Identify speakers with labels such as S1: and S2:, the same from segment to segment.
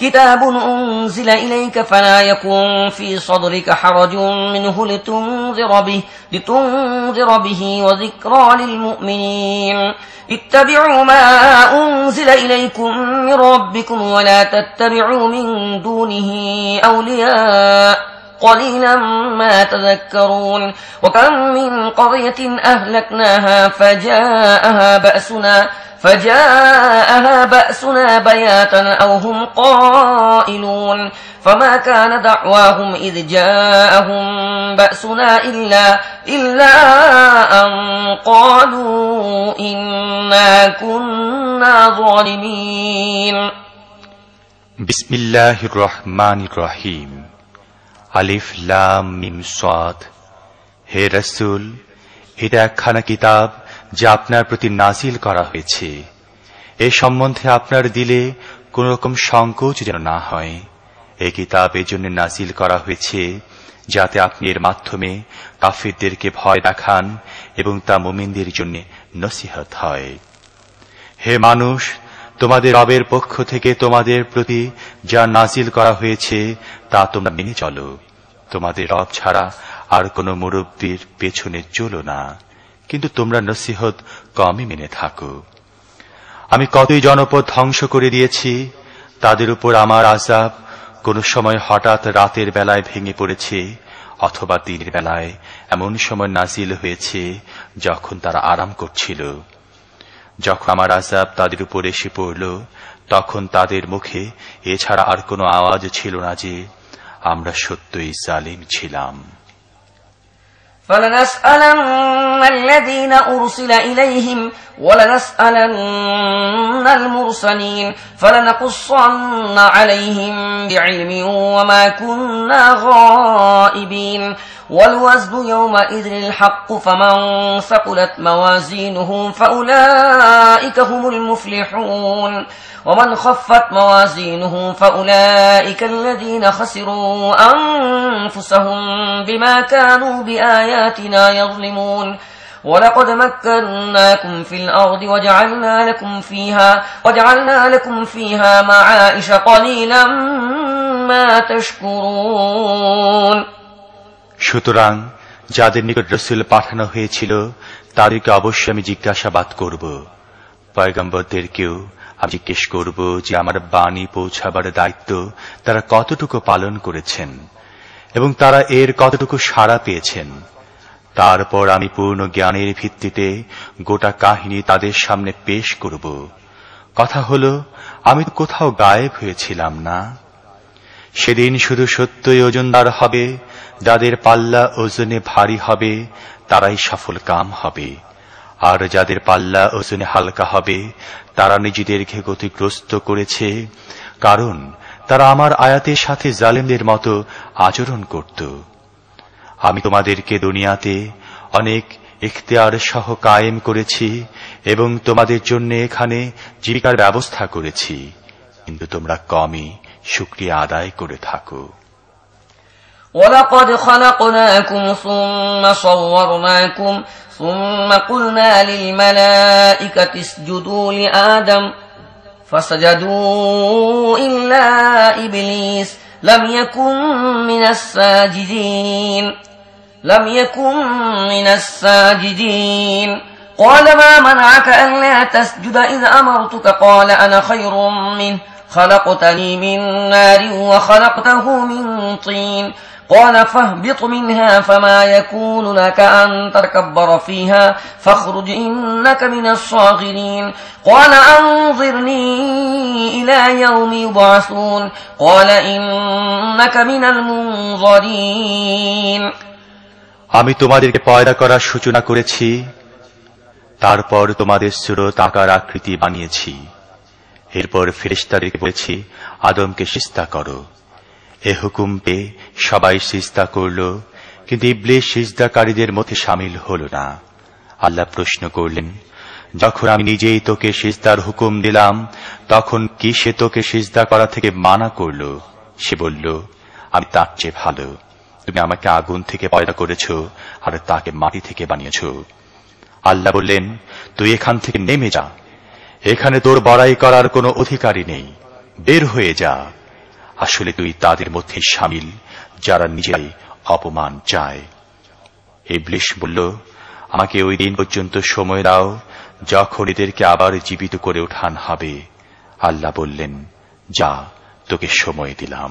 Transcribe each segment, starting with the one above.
S1: كتاب أنزل إليك فلا يكون في صدرك حرج منه لتنذر به, لتنذر به وذكرى للمؤمنين اتبعوا ما أنزل إليكم من ربكم ولا تتبعوا من دونه أولياء قليلا ما تذكرون وكم من قرية أهلكناها فجاءها بأسنا فجاءها بأسنا بياتا أو هم قائلون فما كان دعواهم إذ جاءهم بأسنا إلا, إلا أن قالوا إنا كنا ظالمين
S2: بسم الله الرحمن الرحيم আলিফ লাম মিম সাদ হে রসুল এটা একখানা কিতাব যা আপনার প্রতি নাজিল করা হয়েছে এ সম্বন্ধে আপনার দিলে কোন রকম সংকোচ যেন না হয় এই কিতাব এজন্য নাজিল করা হয়েছে যাতে আপনি এর মাধ্যমে কাফিরদেরকে ভয় দেখান এবং তা মোমিনদের জন্য নসিহত হয় হে মানুষ তোমাদের রবের পক্ষ থেকে তোমাদের প্রতি যা নাজিল করা হয়েছে তা তোমরা মেনে চলো তোমাদের রব ছাড়া আর কোনো মুরব্বীর পেছনে চলো না কিন্তু তোমরা নসিহত কমই মেনে থাকো আমি কতই জনপদ ধ্বংস করে দিয়েছি তাদের উপর আমার আজাব কোনো সময় হঠাৎ রাতের বেলায় ভেঙে পড়েছে অথবা দিনের বেলায় এমন সময় নাজিল হয়েছে যখন তারা আরাম করছিল যখন আমার আজাব তাদের উপর এসে পড়ল তখন তাদের মুখে এছাড়া আর কোনো আওয়াজ ছিল না যে আমরা সত্যই জালিম ছিলাম
S1: فلنسألن الذين أرسل إليهم ولنسألن المرسلين فلنقصن عليهم بعلم وما كنا غائبين والوزن يومئذ الحق فمن ثقلت موازينه فأولئك هم المفلحون ومن خفت موازينه فأولئك الذين خسروا أنفسهم بما كانوا بآياتنا يظلمون ولقد مكناكم في الأرض وجعلنا لكم فيها, وجعلنا لكم فيها معائش قليلا ما تشكرون
S2: সুতরাং যাদের নিকট রসুল পাঠানো হয়েছিল তাদেরকে অবশ্যই আমি জিজ্ঞাসাবাদ করব পয়গম্বরদেরকেও আমি জিজ্ঞেস করব যে আমার বাণী পৌঁছাবার দায়িত্ব তারা কতটুকু পালন করেছেন এবং তারা এর কতটুকু সাড়া পেয়েছেন তারপর আমি পূর্ণ জ্ঞানের ভিত্তিতে গোটা কাহিনী তাদের সামনে পেশ করব কথা হল আমি কোথাও গায়েব হয়েছিলাম না সেদিন শুধু সত্যই ওজনদার হবে যাদের পাল্লা ওজনে ভারী হবে তারাই সফল কাম হবে আর যাদের পাল্লা ওজনে হালকা হবে তারা নিজেদেরকে গতিগ্রস্ত করেছে কারণ তারা আমার আয়াতের সাথে জালেমদের মতো আচরণ করত আমি তোমাদেরকে দুনিয়াতে অনেক ইখতিয়ার সহ কায়েম করেছি এবং তোমাদের জন্য এখানে জীবিকার ব্যবস্থা করেছি কিন্তু তোমরা কমই শুক্রিয়া আদায় করে থাকো
S1: ولقد خلقناكم ثم صورناكم ثم قلنا للملائكة اسجدوا لآدم فسجدوا إلا إبليس لم يكن من الساجدين لم يكن من الساجدين قال ما منعك أن لا تسجد إذ أمرتك قال أنا خير منه خلقتني من نار وخلقته من طين قال فاهبط منها فما يكون لك أن تركبر فيها فاخرج إنك من الصاغرين قال أنظرني إلى يوم يبعثون قال إنك من المنظرين
S2: আমি তোমাদেরকে পয়দা করার সূচনা করেছি তারপর তোমাদের সুরত আকার আকৃতি বানিয়েছি এরপর ফেরিস্তাদেরকে বলেছি আদমকে সিস্তা করো এ হুকুম পেয়ে সবাই সিস্তা করল কিন্তু ইবলে সিজদাকারীদের মধ্যে সামিল হল না আল্লাহ প্রশ্ন করলেন যখন আমি নিজেই তোকে সিজদার হুকুম দিলাম তখন কি সে তোকে সিজদা করা থেকে মানা করল সে বলল আমি তার চেয়ে ভালো তুমি আমাকে আগুন থেকে পয়দা করেছ আর তাকে মাটি থেকে বানিয়েছ আল্লাহ বললেন তুই এখান থেকে নেমে যা এখানে তোর বড়াই করার কোনো অধিকারই নেই বের হয়ে যা আসলে তুই তাদের মধ্যে সামিল যারা নিজেরাই অপমান চায় ইবলিশ বলল আমাকে ওই দিন পর্যন্ত সময় দাও যখন এদেরকে আবার জীবিত করে ওঠান হবে আল্লাহ বললেন যা তোকে সময় দিলাম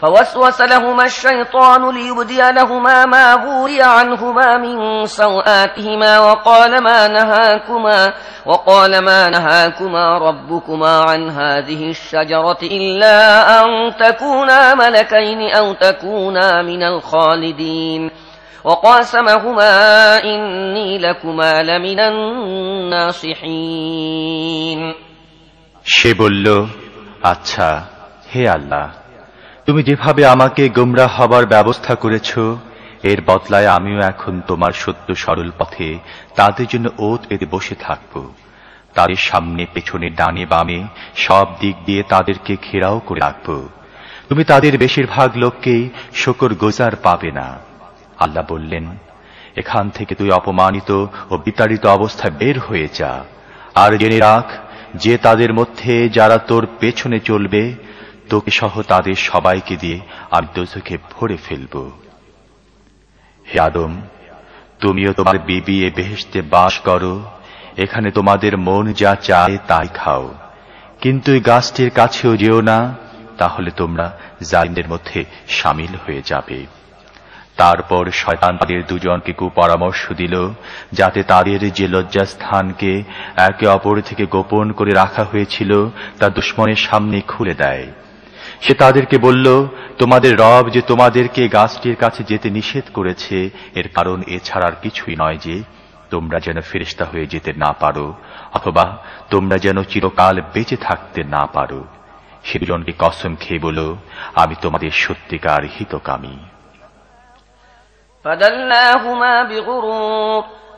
S1: فوسوس لهما الشيطان ليبدي لهما ما غوري عنهما من سوآتهما وقال ما نهاكما وقال ما نهاكما ربكما عن هذه الشجرة إلا أن تكونا ملكين أو تكونا من الخالدين وقاسمهما إني لكما لمن الناصحين
S2: সে বলল আচ্ছা হে আল্লাহ তুমি যেভাবে আমাকে গোমরা হবার ব্যবস্থা করেছ এর বদলায় আমিও এখন তোমার সত্য সরল পথে তাদের জন্য ওত এতে বসে থাকব তাদের সামনে পেছনে ডানে বামে সব দিক দিয়ে তাদেরকে ঘেরাও করে রাখব তুমি তাদের বেশিরভাগ লোককেই শকর গোজার পাবে না আল্লাহ বললেন এখান থেকে তুই অপমানিত ও বিতাড়িত অবস্থায় বের হয়ে যা আর জেনে রাখ যে তাদের মধ্যে যারা তোর পেছনে চলবে তোকে সহ তাদের সবাইকে দিয়ে আমি দোষকে ভরে ফেলব হে আদম তুমিও তোমার বিবি এ বেহেসতে বাস করো এখানে তোমাদের মন যা চায় তাই খাও কিন্তু এই গাছটির কাছেও যেও না তাহলে তোমরা জালিমদের মধ্যে সামিল হয়ে যাবে তারপর শয়তান তাদের দুজনকে কুপরামর্শ দিল যাতে তাদের যে লজ্জাস্থানকে একে অপর থেকে গোপন করে রাখা হয়েছিল তা দুশ্মনের সামনে খুলে দেয় সে তাদেরকে বলল তোমাদের রব যে তোমাদেরকে গাছটির কাছে যেতে নিষেধ করেছে এর কারণ ছাড়ার কিছুই নয় যে তোমরা যেন ফেরিস্তা হয়ে যেতে না পারো অথবা তোমরা যেন চিরকাল বেঁচে থাকতে না পারো সে বিলনকে কসম খেয়ে বলো আমি তোমাদের সত্যিকার হিতকামী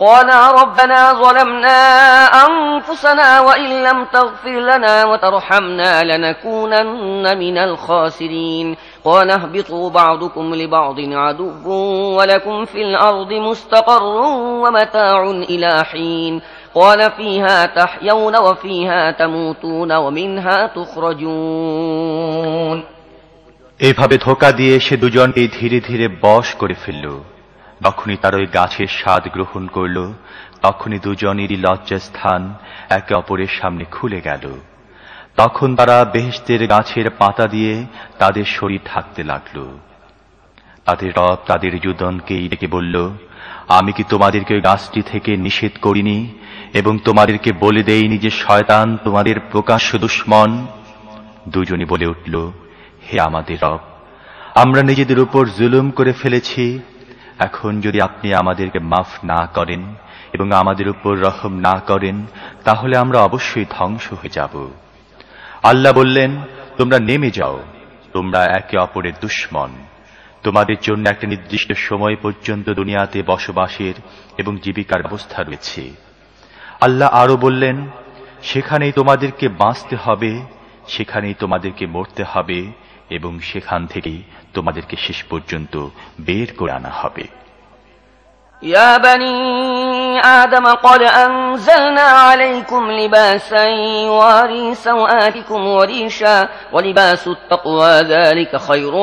S1: قالا ربنا ظلمنا أنفسنا وإن لم تغفر لنا وترحمنا لنكونن من الخاسرين قال اهبطوا بعضكم لبعض عدو ولكم في الأرض مستقر ومتاع إلى حين قال فيها تحيون وفيها تموتون ومنها تخرجون
S2: এভাবে ধোকা দিয়ে সে দুজনকেই ধীরে ধীরে বশ করে ফেলল তখনই তার ওই গাছের স্বাদ গ্রহণ করল তখনই দুজনেরই স্থান একে অপরের সামনে খুলে গেল তখন তারা বেহেস্তের গাছের পাতা দিয়ে তাদের শরীর থাকতে লাগল তাদের রব তাদের যুদনকেই ডেকে বলল আমি কি তোমাদেরকে গাছটি থেকে নিষেধ করিনি এবং তোমাদেরকে বলে দেইনি যে শয়তান তোমাদের প্রকাশ্য দুশ্মন দুজনে বলে উঠল হে আমাদের রব আমরা নিজেদের উপর জুলুম করে ফেলেছি এখন যদি আপনি আমাদেরকে মাফ না করেন এবং আমাদের উপর রহম না করেন তাহলে আমরা অবশ্যই ধ্বংস হয়ে যাব আল্লাহ বললেন তোমরা নেমে যাও তোমরা একে অপরের দুশ্মন তোমাদের জন্য একটা নির্দিষ্ট সময় পর্যন্ত দুনিয়াতে বসবাসের এবং জীবিকার ব্যবস্থা রয়েছে আল্লাহ আরও বললেন সেখানেই তোমাদেরকে বাঁচতে হবে সেখানেই তোমাদেরকে মরতে হবে এবং সেখান থেকেই তোমাদেরকে শেষ পর্যন্ত বের করে আনা হবে
S1: يا بني آدم قد أنزلنا عليكم لباسا يواري سوآتكم وريشا ولباس التقوى ذلك خير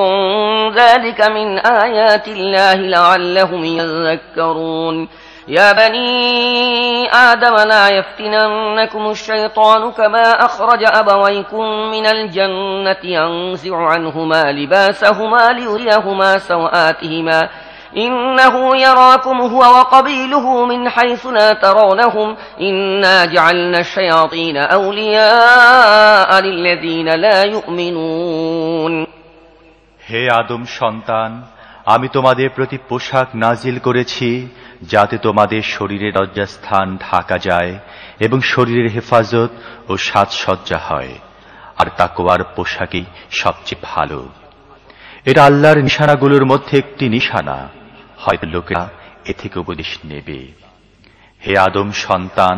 S1: ذلك من آيات الله لعلهم يذكرون يا بني آدم لا يفتننكم الشيطان كما أخرج أبويكم من الجنة ينزع عنهما لباسهما ليريهما سوآتهما إنه يراكم هو وقبيله من حيث لا ترونهم إنا جعلنا الشياطين أولياء للذين لا يؤمنون
S2: হে আদম সন্তান আমি তোমাদের প্রতি পোশাক নাজিল করেছি যাতে তোমাদের শরীরের লজ্জাস্থান ঢাকা যায় এবং শরীরের হেফাজত ও সাজসজ্জা হয় আর তাকোয়ার পোশাকই সবচেয়ে ভালো এটা আল্লাহর নিশানাগুলোর মধ্যে একটি নিশানা হয়তো লোকেরা এ থেকে উপদেশ নেবে হে আদম সন্তান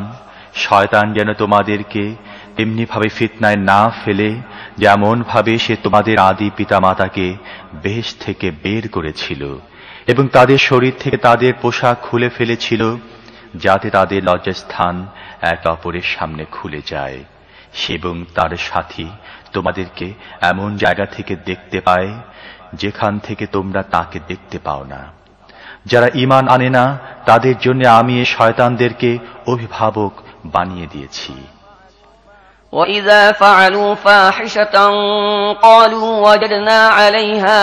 S2: শয়তান যেন তোমাদেরকে তেমনিভাবে ফিতনায় না ফেলে যেমনভাবে সে তোমাদের আদি পিতামাতাকে বেশ থেকে বের করেছিল এবং তাদের শরীর থেকে তাদের পোশাক খুলে ফেলেছিল যাতে তাদের লজ্জাস্থান এক অপরের সামনে খুলে যায় এবং তার সাথী তোমাদেরকে এমন জায়গা থেকে দেখতে পায় যেখান থেকে তোমরা তাকে দেখতে পাও না যারা ইমান আনে না তাদের জন্য আমি এ শয়তানদেরকে অভিভাবক বানিয়ে দিয়েছি
S1: وَإِذَا فَعَلُوا فَاحِشَةً قَالُوا وَجَدْنَا عَلَيْهَا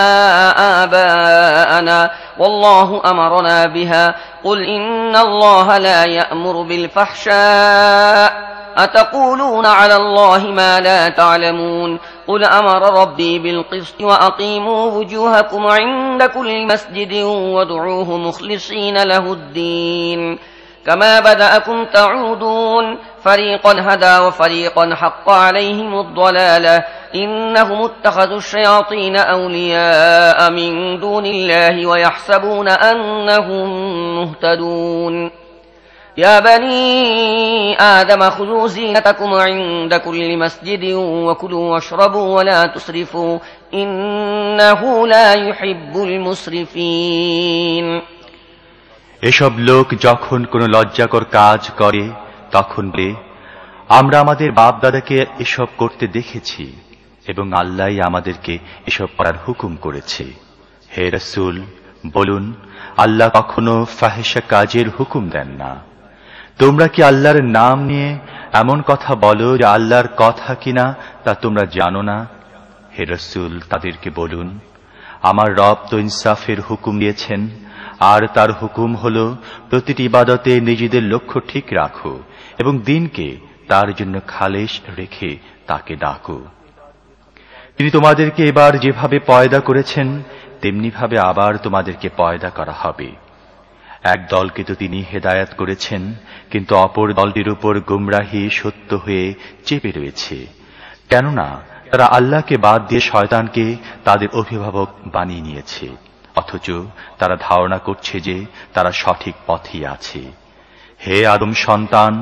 S1: آبَاءَنَا وَاللَّهُ أَمَرَنَا بِهَا قُلْ إِنَّ اللَّهَ لَا يَأْمُرُ بِالْفَحْشَاءِ أَتَقُولُونَ عَلَى اللَّهِ مَا لَا تَعْلَمُونَ قُلْ أَمَرَ رَبِّي بِالْقِسْطِ وَأَقِيمُوا وُجُوهَكُمْ عِندَ كُلِّ مَسْجِدٍ وَادْعُوهُ مُخْلِصِينَ لَهُ الدِّينَ كما بدأكم تعودون فريقا هدى وفريقا حق عليهم الضلالة إنهم اتخذوا الشياطين أولياء من دون الله ويحسبون أنهم مهتدون يا بني آدم خذوا زينتكم عند كل مسجد وكلوا واشربوا ولا تسرفوا إنه لا يحب المسرفين
S2: এসব লোক যখন কোনো লজ্জাকর কাজ করে তখন বলে আমরা আমাদের বাপ দাদাকে এসব করতে দেখেছি এবং আল্লাহ আমাদেরকে এসব করার হুকুম করেছে হে রসুল বলুন আল্লাহ কখনো ফাহেসা কাজের হুকুম দেন না তোমরা কি আল্লাহর নাম নিয়ে এমন কথা বলো যে আল্লাহর কথা কিনা তা তোমরা জানো না হে রসুল তাদেরকে বলুন আমার রব তো ইনসাফের হুকুম দিয়েছেন আর তার হুকুম হল প্রতিটি ইবাদতে নিজেদের লক্ষ্য ঠিক রাখো এবং দিনকে তার জন্য খালেস রেখে তাকে ডাকো তিনি তোমাদেরকে এবার যেভাবে পয়দা করেছেন তেমনিভাবে আবার তোমাদেরকে পয়দা করা হবে এক দলকে তো তিনি হেদায়াত করেছেন কিন্তু অপর দলটির উপর গুমরাহি সত্য হয়ে চেপে রয়েছে কেননা তারা আল্লাহকে বাদ দিয়ে শয়তানকে তাদের অভিভাবক বানিয়ে নিয়েছে অথচ তারা ধারণা করছে যে তারা সঠিক পথেই আছে হে আদম সন্তান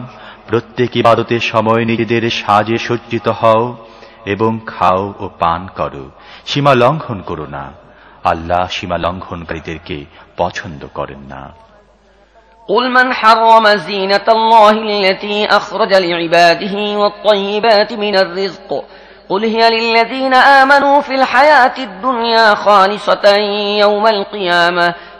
S2: প্রত্যেক ইবাদতের সময় নিজেদের সাজে সজ্জিত হও এবং খাও ও পান করো সীমা লঙ্ঘন করো না আল্লাহ সীমা লঙ্ঘনকারীদেরকে পছন্দ করেন না
S1: قل من حرم زينة الله التي أخرج لعباده والطيبات من الرزق قل هي للذين آمنوا في الحياة الدنيا خالصة يوم القيامة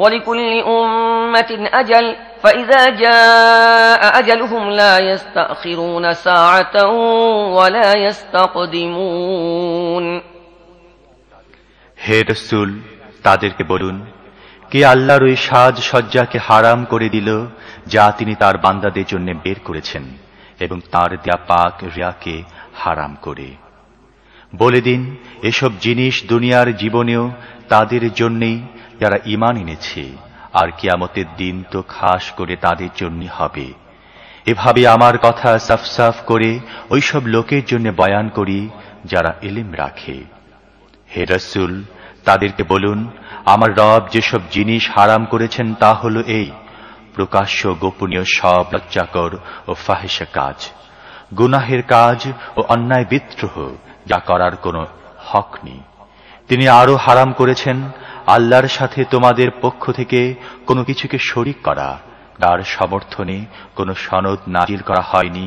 S1: হে রসুল
S2: তাদেরকে বলুন কে আল্লাহর ওই সাজ সজ্জাকে হারাম করে দিল যা তিনি তার বান্দাদের জন্য বের করেছেন এবং তার দেয়া পাক রিয়াকে হারাম করে বলে দিন এসব জিনিস দুনিয়ার জীবনেও তাদের জন্যেই যারা ইমান এনেছে আর কিয়ামতের দিন তো খাস করে তাদের জন্য হবে এভাবে আমার কথা সাফসাফ করে ওইসব লোকের জন্য বয়ান করি যারা এলিম রাখে হে রসুল তাদেরকে বলুন আমার রব যেসব জিনিস হারাম করেছেন তা হল এই প্রকাশ্য গোপনীয় সব লজ্জাকর ও ফাহেসা কাজ গুনাহের কাজ ও অন্যায় বিদ্রোহ যা করার কোনো হক নেই তিনি আরও হারাম করেছেন আল্লাহর সাথে তোমাদের পক্ষ থেকে কোনো কিছুকে শরিক করা তার সমর্থনে কোনো সনদ নাজিল করা হয়নি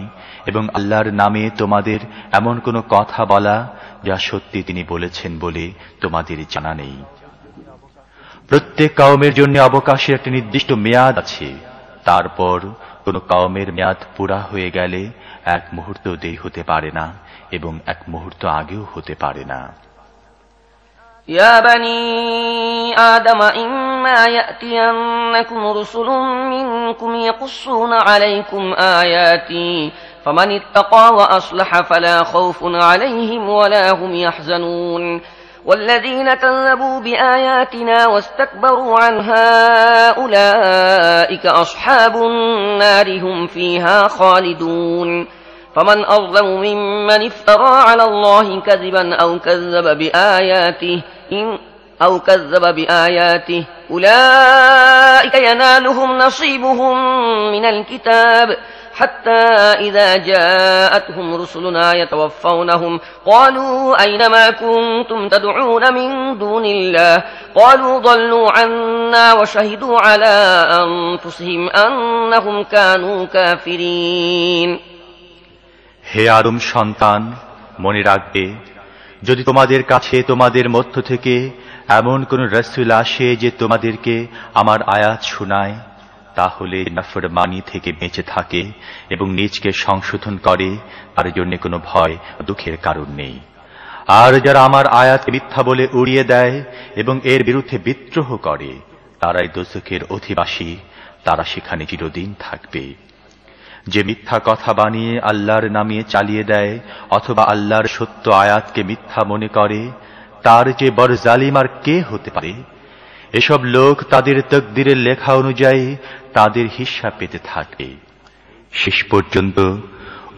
S2: এবং আল্লাহর নামে তোমাদের এমন কোনো কথা বলা যা সত্যি তিনি বলেছেন বলে তোমাদের জানা নেই প্রত্যেক কাউমের জন্য অবকাশের একটি নির্দিষ্ট মেয়াদ আছে তারপর কোনো কাউমের মেয়াদ পুরা হয়ে গেলে এক মুহূর্ত দেরি হতে পারে না এবং এক মুহূর্ত আগেও হতে পারে না
S1: يا بني آدم إما يأتينكم رسل منكم يقصون عليكم آياتي فمن اتقى وأصلح فلا خوف عليهم ولا هم يحزنون والذين كذبوا بآياتنا واستكبروا عنها أولئك أصحاب النار هم فيها خالدون فمن أظلم ممن افترى على الله كذبا أو كذب بآياته أو كذب بآياته أولئك ينالهم نصيبهم من الكتاب حتى إذا جاءتهم رسلنا يتوفونهم قالوا أين ما كنتم تدعون من دون الله قالوا ضلوا عنا وشهدوا على أنفسهم أنهم كانوا كافرين
S2: هي আরম সন্তান মনে রাখবে যদি তোমাদের কাছে তোমাদের মধ্য থেকে এমন কোন রসুল আসে যে তোমাদেরকে আমার আয়াত শোনায় তাহলে মানি থেকে বেঁচে থাকে এবং নিজকে সংশোধন করে তার জন্য কোনো ভয় দুঃখের কারণ নেই আর যারা আমার আয়াত মিথ্যা বলে উড়িয়ে দেয় এবং এর বিরুদ্ধে বিদ্রোহ করে তারাই দোষকের অধিবাসী তারা সেখানে চিরদিন থাকবে যে মিথ্যা কথা বানিয়ে আল্লাহর নামিয়ে চালিয়ে দেয় অথবা আল্লাহর সত্য আয়াতকে মিথ্যা মনে করে তার যে বড় জালিম আর কে হতে পারে এসব লোক তাদের তকদিরের লেখা অনুযায়ী তাদের হিসা পেতে থাকে শেষ পর্যন্ত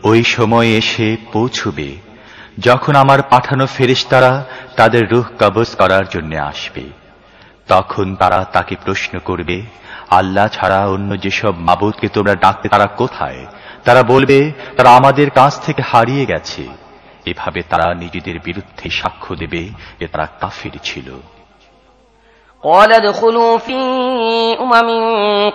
S2: ওই সময় এসে পৌঁছবে যখন আমার পাঠানো ফেরিস্তারা তাদের রুহ কবজ করার জন্য আসবে তখন তারা তাকে প্রশ্ন করবে আল্লাহ ছাড়া অন্য যেসব মাবুদকে তোমরা ডাকতে তারা কোথায় তারা বলবে তারা আমাদের কাছ থেকে হারিয়ে গেছে এভাবে তারা নিজেদের বিরুদ্ধে সাক্ষ্য দেবে যে তারা কাফির ছিল
S1: قال ادخلوا في أمم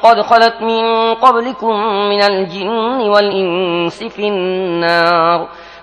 S1: قد خلت من قبلكم من الجن والإنس في النار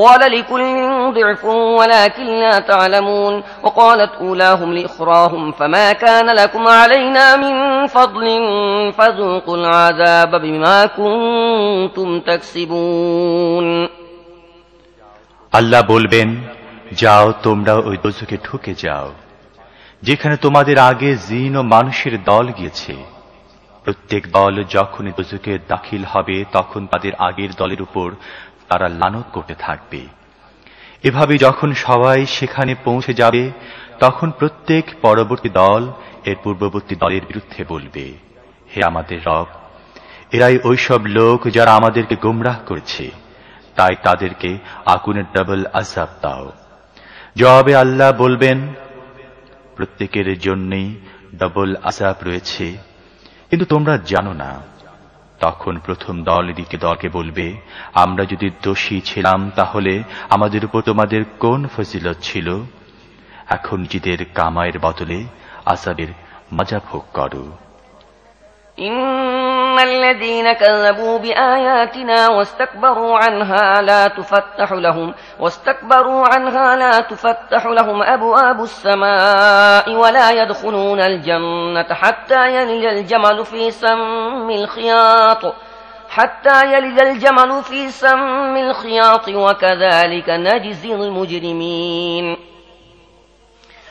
S1: قال لكل ضعف ولكن لا تعلمون وقالت أولاهم لإخراهم فما كان لكم علينا من فضل فذوقوا العذاب بما كنتم تكسبون
S2: আল্লাহ বলবেন যাও তোমরা ওই দোজকে ঢুকে যাও যেখানে তোমাদের আগে জিন ও মানুষের দল গিয়েছে প্রত্যেক দল যখন দোজকে দাখিল হবে তখন তাদের আগের দলের উপর তারা লানত করতে থাকবে এভাবে যখন সবাই সেখানে পৌঁছে যাবে তখন প্রত্যেক পরবর্তী দল এর পূর্ববর্তী দলের বিরুদ্ধে বলবে হে আমাদের রব এরাই ওইসব লোক যারা আমাদেরকে গোমরাহ করেছে তাই তাদেরকে আকুনের ডাবল আজাব দাও জবাবে আল্লাহ বলবেন প্রত্যেকের জন্যই ডবল আজাব রয়েছে কিন্তু তোমরা জানো না তখন প্রথম দল এদিকে দলকে বলবে আমরা যদি দোষী ছিলাম তাহলে আমাদের উপর তোমাদের কোন ফজিলত ছিল এখন নিজেদের কামায়ের বদলে আসাবের মজা ভোগ করো
S1: إن الذين كذبوا بآياتنا واستكبروا عنها لا تفتح لهم واستكبروا عنها لا تفتح لهم أبواب السماء ولا يدخلون الجنة حتى يلج الجمل في سم الخياط حتى يلد الجمل في سم الخياط وكذلك نجزي المجرمين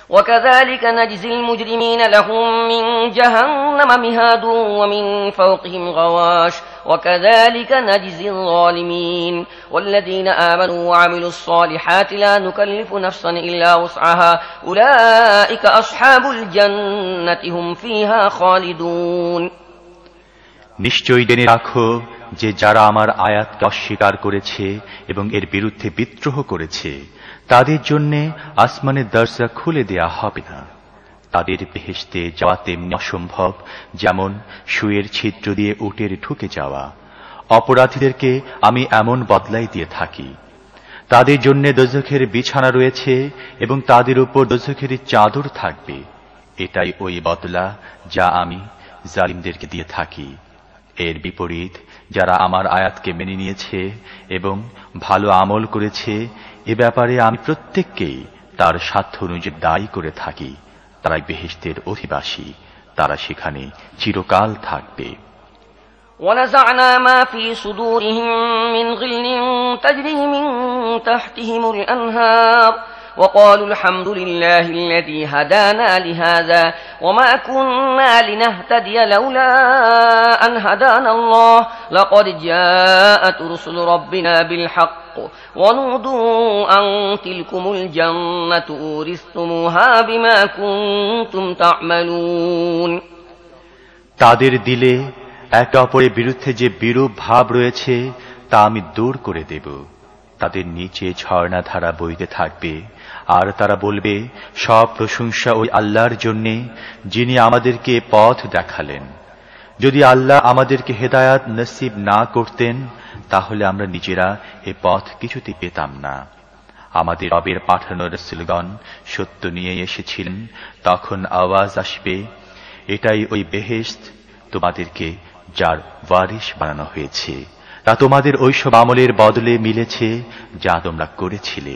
S1: وكذلك نجزي المجرمين لهم من جهنم مهاد ومن فوقهم غواش وكذلك نجزي الظالمين والذين آمنوا وعملوا الصالحات لا نكلف نفسا إلا وسعها أولئك أصحاب الجنة هم فيها خالدون
S2: নিশ্চয়ই জেনে রাখো যে যারা আমার আয়াতকে অস্বীকার করেছে এবং এর বিরুদ্ধে বিদ্রোহ করেছে তাদের জন্যে আসমানের দরজা খুলে দেয়া হবে না তাদের বেহেস্তে যাওয়া তেমনি অসম্ভব যেমন শুয়ের ছিদ্র দিয়ে উটের ঢুকে যাওয়া অপরাধীদেরকে আমি এমন বদলাই দিয়ে থাকি তাদের জন্য দোজখের বিছানা রয়েছে এবং তাদের উপর দোজখের চাদর থাকবে এটাই ওই বদলা যা আমি জালিমদেরকে দিয়ে থাকি এর বিপরীত যারা আমার আয়াতকে মেনে নিয়েছে এবং ভালো আমল করেছে এ ব্যাপারে আমি প্রত্যেককেই তার সাধ্য অনুযায়ী দায়ী করে থাকি তারাই বেহেস্তের অধিবাসী তারা সেখানে চিরকাল থাকবে
S1: ونزعنا ما في صدورهم من غل تجري من تحتهم الأنهار وقالوا الحمد لله الذي هدانا لهذا وما كنا لنهتدي لولا أن هدانا الله لقد جاءت رسل ربنا بالحق তাদের
S2: দিলে একে অপরের বিরুদ্ধে যে বিরূপ ভাব রয়েছে তা আমি দূর করে দেব তাদের নিচে ঝর্ণাধারা বইতে থাকবে আর তারা বলবে সব প্রশংসা ওই আল্লাহর জন্যে যিনি আমাদেরকে পথ দেখালেন যদি আল্লাহ আমাদেরকে হেদায়াত নসিব না করতেন তাহলে আমরা নিজেরা এ পথ কিছুতে পেতাম না আমাদের রবের পাঠানোর সিলগন সত্য নিয়ে এসেছিলেন তখন আওয়াজ আসবে এটাই ওই বেহেস্ত তোমাদেরকে যার ওয়ারিশ বানানো হয়েছে তা তোমাদের ঐসব আমলের বদলে মিলেছে যা তোমরা করেছিলে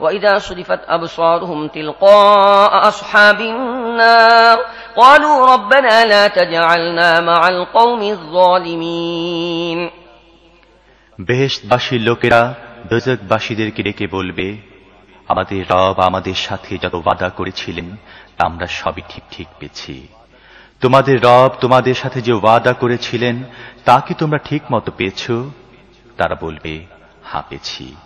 S1: وإذا صرفت أبصارهم تلقاء أصحاب النار قالوا ربنا لا تجعلنا مع القوم الظالمين
S2: বেহেশবাসী লোকেরা দোজকবাসীদেরকে ডেকে বলবে আমাদের রব আমাদের সাথে যত বাধা করেছিলেন তা আমরা সবই ঠিক ঠিক পেয়েছি তোমাদের রব তোমাদের সাথে যে ওয়াদা করেছিলেন তা কি তোমরা ঠিক মতো পেয়েছ তারা বলবে হাঁপেছি পেয়েছি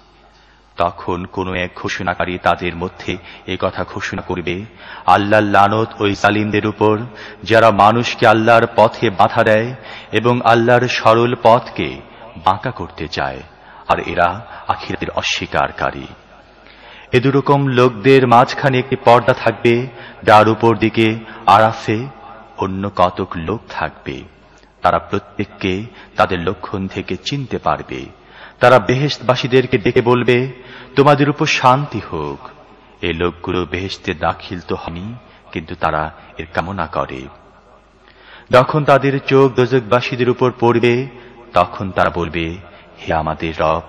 S2: তখন কোনো এক ঘোষণাকারী তাদের মধ্যে এ কথা ঘোষণা করবে আল্লাহর লানত ওই সালিমদের উপর যারা মানুষকে আল্লাহর পথে বাধা দেয় এবং আল্লাহর সরল পথকে বাঁকা করতে চায় আর এরা আখিরাদের অস্বীকারকারী এদুরকম লোকদের মাঝখানে একটি পর্দা থাকবে যার উপর দিকে আরাফে অন্য কতক লোক থাকবে তারা প্রত্যেককে তাদের লক্ষণ থেকে চিনতে পারবে তারা বেহেস্তবাসীদেরকে ডেকে বলবে তোমাদের উপর শান্তি হোক এ লোকগুলো বেহেস্তে দাখিল তো হয়নি কিন্তু তারা এর কামনা করে যখন তাদের চোখ দোজকবাসীদের উপর পড়বে তখন তারা বলবে হে আমাদের রব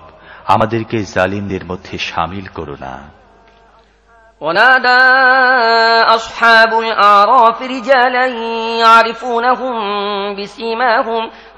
S2: আমাদেরকে জালিমদের মধ্যে সামিল করো না
S1: ونادى أصحاب الأعراف رجالا يعرفونهم بسيماهم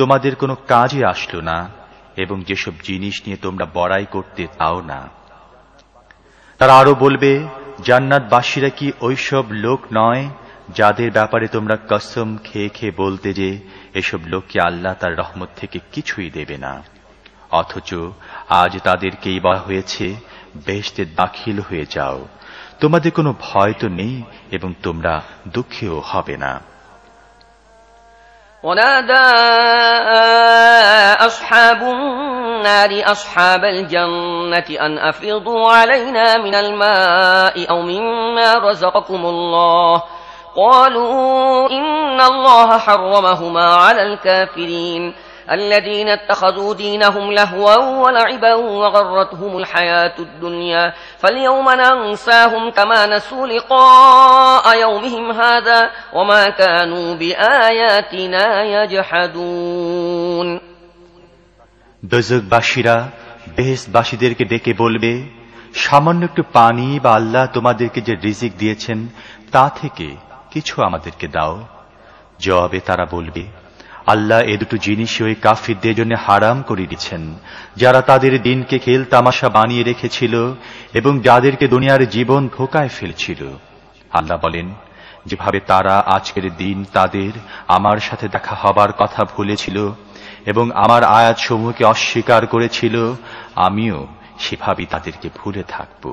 S2: তোমাদের কোনো কাজে আসলো না এবং যেসব জিনিস নিয়ে তোমরা বড়াই করতে তাও না তারা আরো বলবে জান্নাতবাসীরা কি ওইসব লোক নয় যাদের ব্যাপারে তোমরা কসম খেয়ে খেয়ে বলতে যে এসব লোককে আল্লাহ তার রহমত থেকে কিছুই দেবে না অথচ আজ তাদেরকেই বলা হয়েছে বেহেস্তে দাখিল হয়ে যাও তোমাদের কোনো ভয় তো নেই এবং তোমরা দুঃখেও হবে না
S1: ونادى أصحاب النار أصحاب الجنة أن أفضوا علينا من الماء أو مما رزقكم الله قالوا إن الله حرمهما على الكافرين الذين اتخذوا دينهم لهوا ولعبا وغرتهم الحياة الدنيا فاليوم ننساهم كما نسوا لقاء يومهم هذا وما كانوا بآياتنا يجحدون
S2: দোজকবাসীরা বেহেসবাসীদেরকে ডেকে বলবে সামান্য একটু পানি বা আল্লাহ তোমাদেরকে যে রিজিক দিয়েছেন তা থেকে কিছু আমাদেরকে দাও জবাবে তারা বলবে আল্লাহ এ দুটো জিনিসই ওই কাফিরদের জন্য হারাম করে দিচ্ছেন যারা তাদের দিনকে খেল তামাশা বানিয়ে রেখেছিল এবং যাদেরকে দুনিয়ার জীবন ধোকায় ফেলছিল আল্লাহ বলেন যেভাবে তারা আজকের দিন তাদের আমার সাথে দেখা হবার কথা ভুলেছিল এবং আমার আয়াতসমূহকে অস্বীকার করেছিল আমিও সেভাবেই তাদেরকে ভুলে থাকবো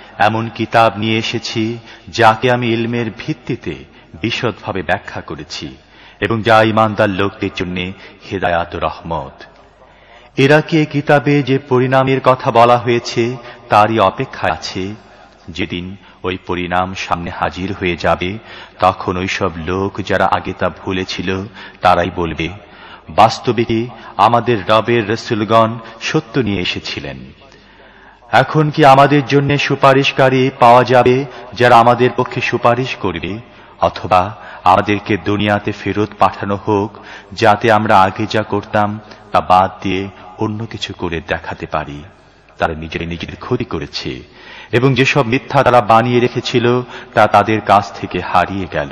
S2: এমন কিতাব নিয়ে এসেছি যাকে আমি ইলমের ভিত্তিতে বিশদভাবে ব্যাখ্যা করেছি এবং যা ইমানদার লোকদের জন্য হেদায়াত রহমত এরা কি কিতাবে যে পরিণামের কথা বলা হয়েছে তারই অপেক্ষা আছে যেদিন ওই পরিণাম সামনে হাজির হয়ে যাবে তখন ওইসব লোক যারা আগে তা ভুলেছিল তারাই বলবে বাস্তবিকই আমাদের রবের রসুলগণ সত্য নিয়ে এসেছিলেন এখন কি আমাদের জন্য সুপারিশকারী পাওয়া যাবে যারা আমাদের পক্ষে সুপারিশ করবে অথবা আমাদেরকে দুনিয়াতে ফেরত পাঠানো হোক যাতে আমরা আগে যা করতাম তা বাদ দিয়ে অন্য কিছু করে দেখাতে পারি তারা নিজের নিজের ক্ষতি করেছে এবং যেসব মিথ্যা তারা বানিয়ে রেখেছিল তা তাদের কাছ থেকে হারিয়ে গেল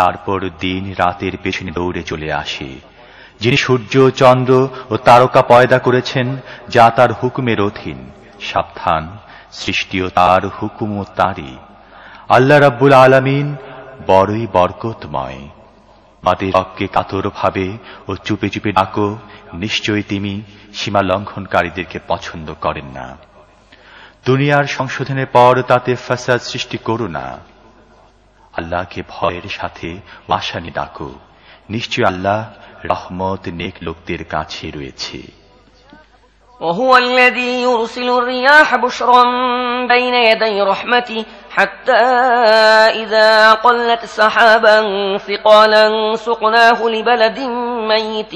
S2: তারপর দিন রাতের পেছনে দৌড়ে চলে আসে যিনি সূর্য চন্দ্র ও তারকা পয়দা করেছেন যা তার হুকুমের অধীন সাবধান ও তার হুকুম ও তারই আল্লাহ রাব্বুল আলামিন বড়ই বরকতময় বাদের রককে কাতরভাবে ও চুপে চুপে ডাকো নিশ্চয়ই তিনি সীমা লঙ্ঘনকারীদেরকে পছন্দ করেন না দুনিয়ার সংশোধনের পর তাতে ফসাদ সৃষ্টি করো না আল্লাহকে ভয়ের সাথে বাসানি ডাকো নিশ্চয় আল্লাহ রহমত নেক লোকদের কাছে রয়েছে
S1: وهو الذي يرسل الرياح بشرا بين يدي رحمته حتى إذا قلت سحابا ثقالا سقناه لبلد ميت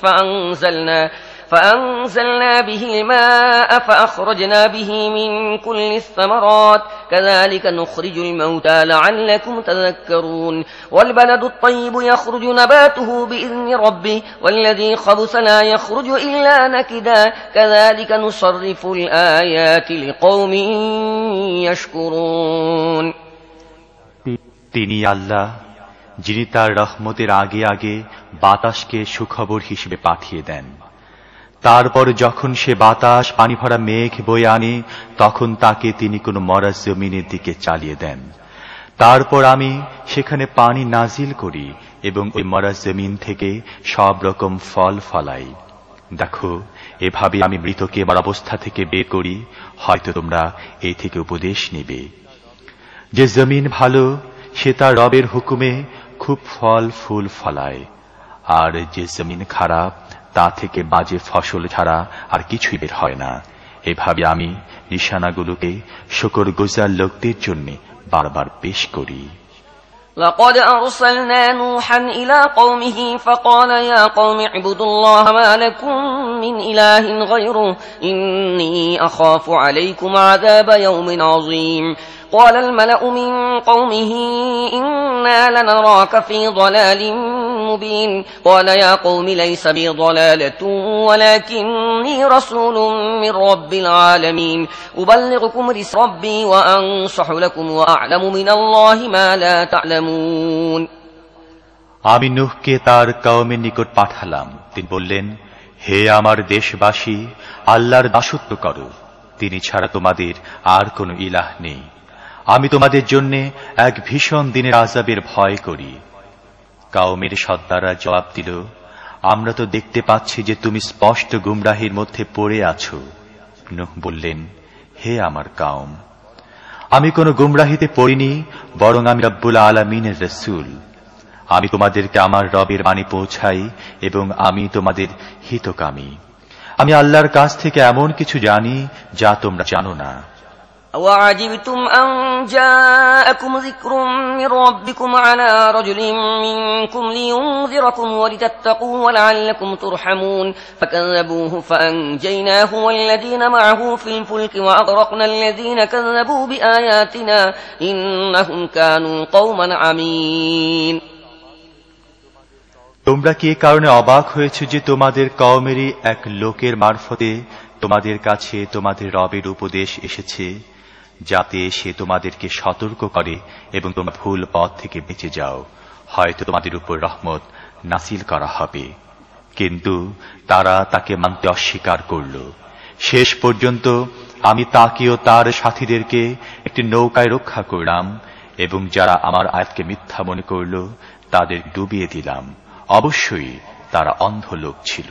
S1: فأنزلناه فأنزلنا به الماء فأخرجنا به من كل الثمرات كذلك نخرج الموتى لعلكم تذكرون والبلد الطيب يخرج نباته بإذن ربه والذي خبث لا يخرج إلا نكدا كذلك نصرف الآيات لقوم يشكرون
S2: তিনি আল্লাহ যিনি তার রহমতের আগে আগে বাতাসকে সুখবর হিসেবে পাঠিয়ে দেন তারপর যখন সে বাতাস পানি ভরা মেঘ বয়ে আনে তখন তাকে তিনি কোনো মরা জমিনের দিকে চালিয়ে দেন তারপর আমি সেখানে পানি নাজিল করি এবং ওই মরা জমিন থেকে সব রকম ফল ফলাই দেখো এভাবে আমি মৃতকে এবার অবস্থা থেকে বের করি হয়তো তোমরা এই থেকে উপদেশ নেবে যে জমিন ভালো সে তার রবের হুকুমে খুব ফল ফুল ফলায় আর যে জমিন খারাপ তা থেকে বাজে ফসল ছাড়া আর কিছুই বের হয় না এভাবে আমি নিশানাগুলোকে শকর গোজার লোকদের জন্য বারবার পেশ করি
S1: لقد أرسلنا نوحا إلى قومه فقال يا قوم اعبدوا الله ما لكم من إله غيره إني أخاف عليكم عذاب يوم عظيم قال الملأ من قومه إنا لنراك في ضلال مبين مبين قال يا قوم ليس بي ضلالة ولكني رسول من رب العالمين أبلغكم رس ربي وأنصح لكم وأعلم من الله ما لا تعلمون
S2: আমি নুহকে তার কওমের নিকট পাঠালাম তিনি বললেন হে আমার দেশবাসী আল্লাহর দাসত্ব কর তিনি ছাড়া তোমাদের আর কোনো ইলাহ নেই আমি তোমাদের জন্যে এক ভীষণ দিনের আজাবের ভয় করি কাউমের সদ্দারা জবাব দিল আমরা তো দেখতে পাচ্ছি যে তুমি স্পষ্ট গুমরাহির মধ্যে পড়ে আছো নুহ বললেন হে আমার কাউম আমি কোনো গুমরাহিতে পড়িনি বরং আমি রব্বুল আলমিনের রসুল আমি তোমাদেরকে আমার রবের বাণী পৌঁছাই এবং আমি তোমাদের হিতকামী আমি আল্লাহর কাছ থেকে এমন কিছু জানি যা তোমরা জানো না
S1: وعجبتم أن جاءكم ذكر من ربكم على رجل منكم لينذركم ولتتقوا ولعلكم ترحمون فكذبوه فأنجيناه والذين معه في الفلك وأغرقنا الذين كذبوا بآياتنا إنهم كانوا قوما عمين
S2: তোমরা কি কারণে অবাক হয়েছে যে তোমাদের কওমেরই এক লোকের মারফতে তোমাদের কাছে তোমাদের রবের উপদেশ এসেছে যাতে সে তোমাদেরকে সতর্ক করে এবং তোমরা ভুল পথ থেকে বেঁচে যাও হয়তো তোমাদের উপর রহমত নাসিল করা হবে কিন্তু তারা তাকে মানতে অস্বীকার করল শেষ পর্যন্ত আমি তাকে ও তার সাথীদেরকে একটি নৌকায় রক্ষা করলাম এবং যারা আমার আয়াতকে মিথ্যা মনে করল তাদের ডুবিয়ে দিলাম অবশ্যই তারা অন্ধ লোক ছিল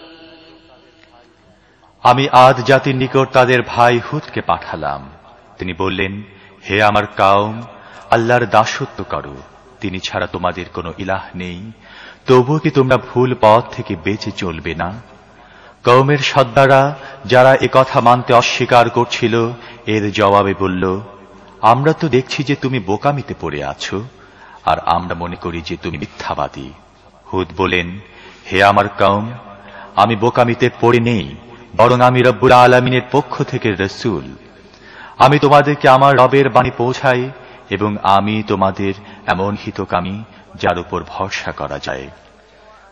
S2: আমি আদ জাতির নিকট তাদের ভাই হুদকে পাঠালাম তিনি বললেন হে আমার কাউম আল্লাহর দাসত্ব করো তিনি ছাড়া তোমাদের কোনো ইলাহ নেই তবুও কি তোমরা ভুল পথ থেকে বেঁচে চলবে না কৌমের সদ্দারা যারা কথা মানতে অস্বীকার করছিল এর জবাবে বলল আমরা তো দেখছি যে তুমি বোকামিতে পড়ে আছো আর আমরা মনে করি যে তুমি মিথ্যাবাদী হুদ বলেন হে আমার কাউম আমি বোকামিতে পড়ে নেই বরং আমি রব্বুর আলমিনের পক্ষ থেকে রসুল আমি তোমাদেরকে আমার রবের বাণী পৌঁছাই এবং আমি তোমাদের এমন হিতকামী যার উপর ভরসা করা যায়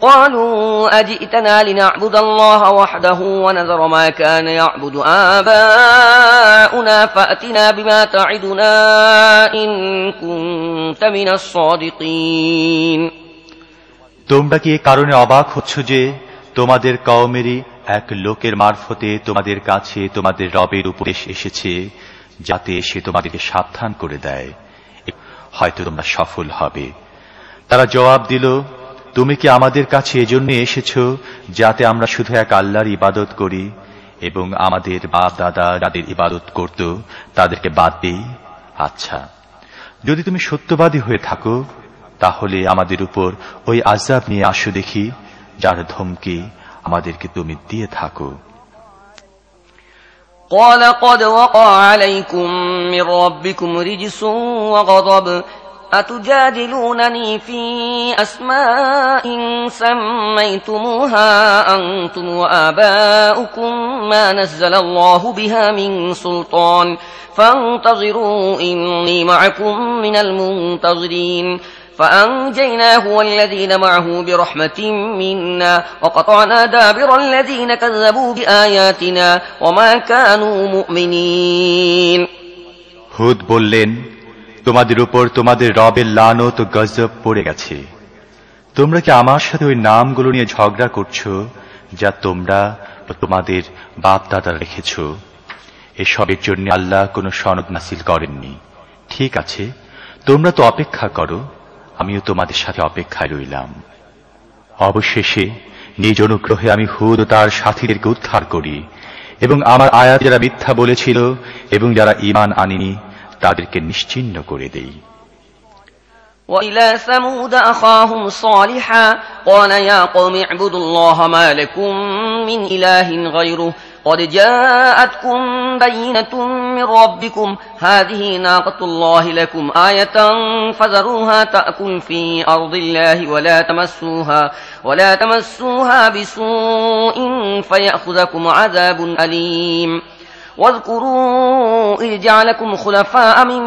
S1: قالوا أجئتنا لنعبد الله وحده ونذر ما كان يعبد آباؤنا فأتنا بما تعدنا إن كنت من
S2: الصادقين তোমরা কি এ কারণে অবাক হচ্ছ যে তোমাদের কওমেরই এক লোকের মারফতে তোমাদের কাছে তোমাদের রবের উপদেশ এসেছে যাতে সে তোমাদেরকে সাবধান করে দেয় হয়তো তোমরা সফল হবে তারা জবাব দিল তুমি কি আমাদের কাছে এজন্য এসেছ যাতে আমরা শুধু এক আল্লাহর ইবাদত করি এবং আমাদের বাপ দাদা যাদের ইবাদত করত তাদেরকে বাদ দিই আচ্ছা যদি তুমি সত্যবাদী হয়ে থাকো তাহলে আমাদের উপর ওই আজাব নিয়ে আসো দেখি যার ধমকি আমাদেরকে তুমি দিয়ে থাকো
S1: قال قد وقع عليكم من ربكم رجس وغضب أتجادلونني في أسماء سميتموها أنتم وآباؤكم ما نزل الله بها من سلطان فانتظروا إني معكم من المنتظرين فأنجيناه والذين معه برحمة منا وقطعنا دابر الذين كذبوا بآياتنا وما كانوا مؤمنين
S2: هود بولين তোমাদের উপর তোমাদের রবের লানত গজব পড়ে গেছে তোমরা কি আমার সাথে ওই নামগুলো নিয়ে ঝগড়া করছো যা তোমরা তোমাদের দাদা রেখেছ এসবের জন্য আল্লাহ কোনো সনদ নাসিল করেননি ঠিক আছে তোমরা তো অপেক্ষা করো আমিও তোমাদের সাথে অপেক্ষায় রইলাম অবশেষে নিজ অনুগ্রহে আমি হুদ তার সাথীদেরকে উদ্ধার করি এবং আমার আয়াত যারা মিথ্যা বলেছিল এবং যারা ইমান আনিনি তাদেরকে নিশ্চিন্ন করে দেই
S1: وإلى ثمود أخاهم صالحا قال يا قوم اعبدوا الله ما لكم من إله غيره قد جاءتكم بينة من ربكم هذه ناقة الله لكم آية فذروها تأكل في أرض الله ولا تمسوها ولا تمسوها بسوء فيأخذكم عذاب أليم واذكروا إذ جعلكم خلفاء من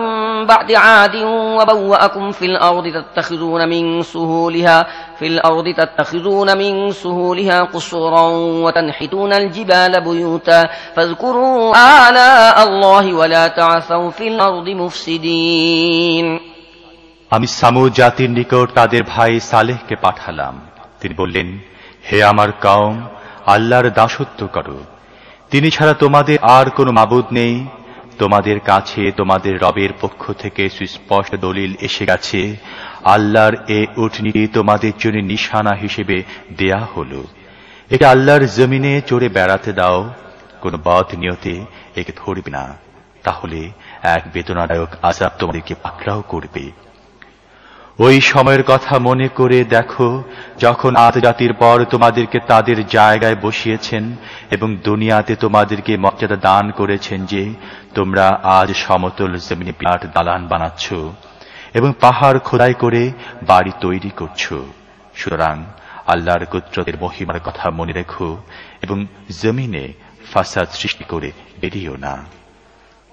S1: بعد عاد وبوأكم في الأرض تتخذون من سهولها في الأرض تتخذون من سهولها قصورا وتنحتون الجبال بيوتا فاذكروا آلاء الله ولا تعثوا في الأرض مفسدين
S2: আমি সামু জাতির নিকট তাদের ভাই সালেহকে পাঠালাম তিনি বললেন হে আমার কাউম আল্লাহর দাসত্ব করো তিনি ছাড়া তোমাদের আর কোনো মাবুদ নেই তোমাদের কাছে তোমাদের রবের পক্ষ থেকে সুস্পষ্ট দলিল এসে গেছে আল্লাহর এ উঠনি তোমাদের জন্য নিশানা হিসেবে দেয়া হলো একে আল্লাহর জমিনে চড়ে বেড়াতে দাও কোনো বধ নিয়তে একে ধরবে না তাহলে এক বেদনাদায়ক আজাব তোমাদেরকে পাকড়াও করবে ওই সময়ের কথা মনে করে দেখো যখন আদ জাতির পর তোমাদেরকে তাদের জায়গায় বসিয়েছেন এবং দুনিয়াতে তোমাদেরকে মর্যাদা দান করেছেন যে তোমরা আজ সমতল জমিনে বিরাট দালান বানাচ্ছ এবং পাহাড় খোদাই করে বাড়ি তৈরি করছ সুতরাং আল্লাহর গোত্রদের মহিমার কথা মনে রেখো এবং জমিনে ফাসাদ সৃষ্টি করে বেরিয়েও না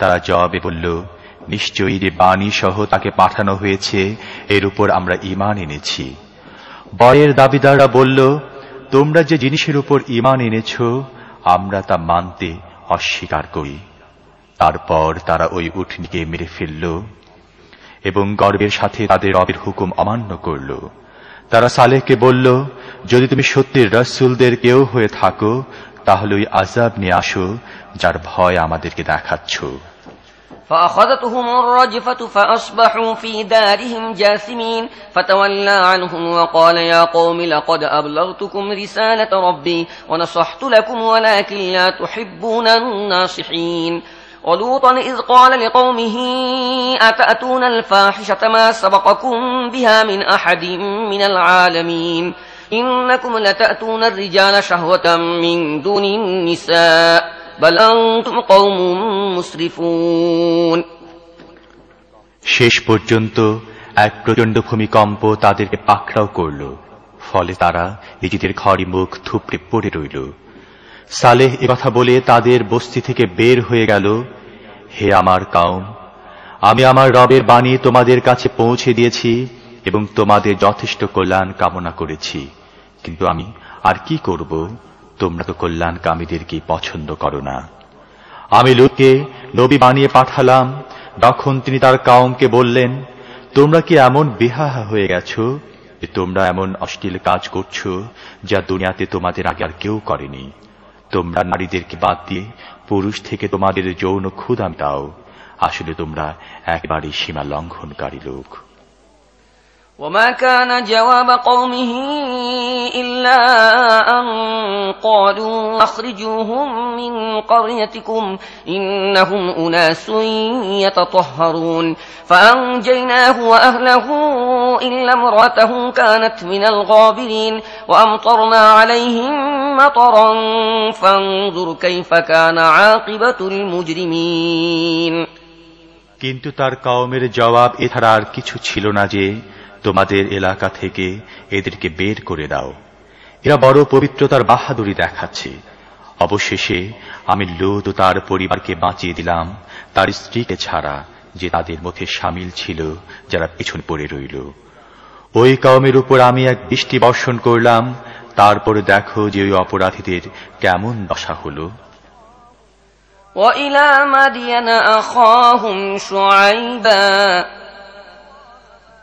S2: তারা জবাবে বলল নিশ্চয়ই রে বাণী সহ তাকে পাঠানো হয়েছে এর উপর আমরা ইমান এনেছি বয়ের দাবিদাররা বলল তোমরা যে জিনিসের উপর ইমান এনেছ আমরা তা মানতে অস্বীকার করি তারপর তারা ওই উঠনিকে মেরে ফেলল এবং গর্বের সাথে তাদের রবের হুকুম অমান্য করল তারা সালেহকে বলল যদি তুমি সত্যির রসুলদের কেউ হয়ে থাকো তাহলে ওই আজাব নিয়ে আসো যার ভয় আমাদেরকে দেখাচ্ছ
S1: فأخذتهم الرجفة فأصبحوا في دارهم جاثمين فتولى عنهم وقال يا قوم لقد أبلغتكم رسالة ربي ونصحت لكم ولكن لا تحبون الناصحين ولوطا إذ قال لقومه أتأتون الفاحشة ما سبقكم بها من أحد من العالمين إنكم لتأتون الرجال شهوة من دون النساء
S2: শেষ পর্যন্ত এক প্রচণ্ড ভূমিকম্প তাদেরকে পাকড়াও করল ফলে তারা নিজেদের খড়ি মুখ থুপড়ে পড়ে রইল সালেহ কথা বলে তাদের বস্তি থেকে বের হয়ে গেল হে আমার কাউম আমি আমার রবের বাণী তোমাদের কাছে পৌঁছে দিয়েছি এবং তোমাদের যথেষ্ট কল্যাণ কামনা করেছি কিন্তু আমি আর কি করব তোমরা তো কল্যাণ কামীদেরকে পছন্দ করো না আমি লোককে নবী বানিয়ে পাঠালাম তখন তিনি তার কাউমকে বললেন তোমরা কি এমন বেহা হয়ে গেছো যে তোমরা এমন অশ্লীল কাজ করছো যা দুনিয়াতে তোমাদের আগে আর কেউ করেনি তোমরা নারীদেরকে বাদ দিয়ে পুরুষ থেকে তোমাদের যৌন ক্ষুদাম দাও আসলে তোমরা একবারই সীমা লঙ্ঘনকারী লোক
S1: وما كان جواب قومه إلا أن قالوا أخرجوهم من قريتكم إنهم أناس يتطهرون فأنجيناه وأهله إلا امرأته كانت من الغابرين وأمطرنا عليهم مطرا فانظر كيف كان عاقبة المجرمين
S2: কিন্তু তার কাউমের জবাব এছাড়া আর কিছু ছিল না যে তোমাদের এলাকা থেকে এদেরকে বের করে দাও এরা বড় পবিত্রতার বাহাদুরি দেখাচ্ছে অবশেষে আমি লুত তার পরিবারকে বাঁচিয়ে দিলাম তার স্ত্রীকে ছাড়া যে তাদের মধ্যে সামিল ছিল যারা পিছন পড়ে রইল ওই কমের উপর আমি এক বৃষ্টি বর্ষণ করলাম তারপরে দেখো যে ওই অপরাধীদের কেমন দশা হলো
S1: وإلى مدين أخاهم شعيبا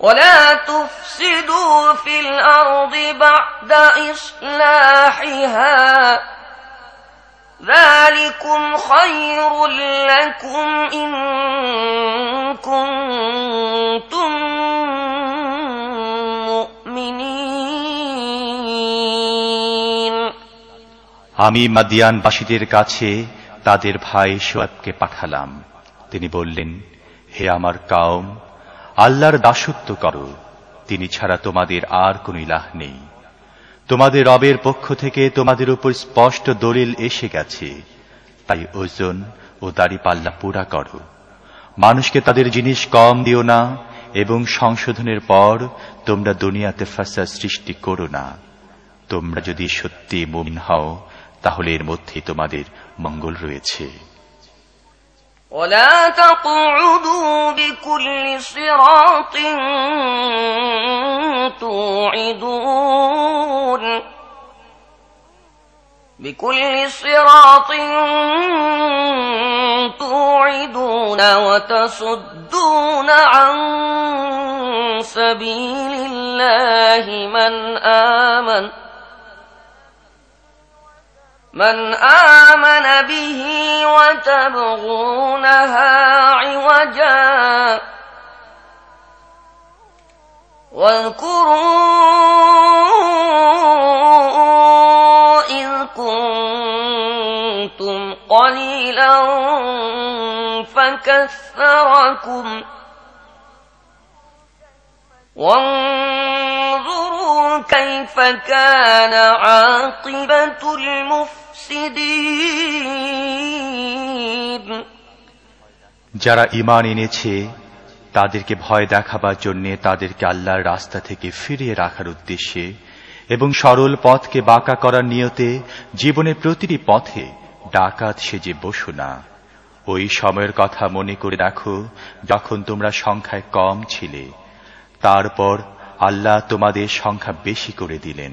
S1: ولا تفسدوا في الأرض بعد إصلاحها ذلكم خير لكم إن كنتم
S2: আমি মাদিয়ানবাসীদের কাছে তাদের ভাই সোয়াবকে পাঠালাম তিনি বললেন হে আমার কাউম আল্লাহর দাসত্ব করো তিনি ছাড়া তোমাদের আর কোন ইলাহ নেই তোমাদের রবের পক্ষ থেকে তোমাদের উপর স্পষ্ট দলিল এসে গেছে তাই ওজন ও দাড়ি পাল্লা পুরা করো মানুষকে তাদের জিনিস কম দিও না এবং সংশোধনের পর তোমরা দুনিয়াতে ফাসাদ সৃষ্টি করো না তোমরা যদি সত্যি মুমিন হও তাহলে এর মধ্যে তোমাদের মঙ্গল রয়েছে
S1: ولا تقعدوا بكل صراط توعدون بكل صراط توعدون وتصدون عن سبيل الله من آمن من آمن به وتبغونها عوجا واذكروا إذ كنتم قليلا فكثركم وانظروا كيف كان عاقبة المفتر
S2: যারা ইমান এনেছে তাদেরকে ভয় দেখাবার জন্য তাদেরকে আল্লাহর রাস্তা থেকে ফিরিয়ে রাখার উদ্দেশ্যে এবং সরল পথকে বাঁকা করার নিয়তে জীবনের প্রতিটি পথে ডাকাত সেজে বসু না ওই সময়ের কথা মনে করে রাখো যখন তোমরা সংখ্যায় কম ছিলে তারপর আল্লাহ তোমাদের সংখ্যা বেশি করে দিলেন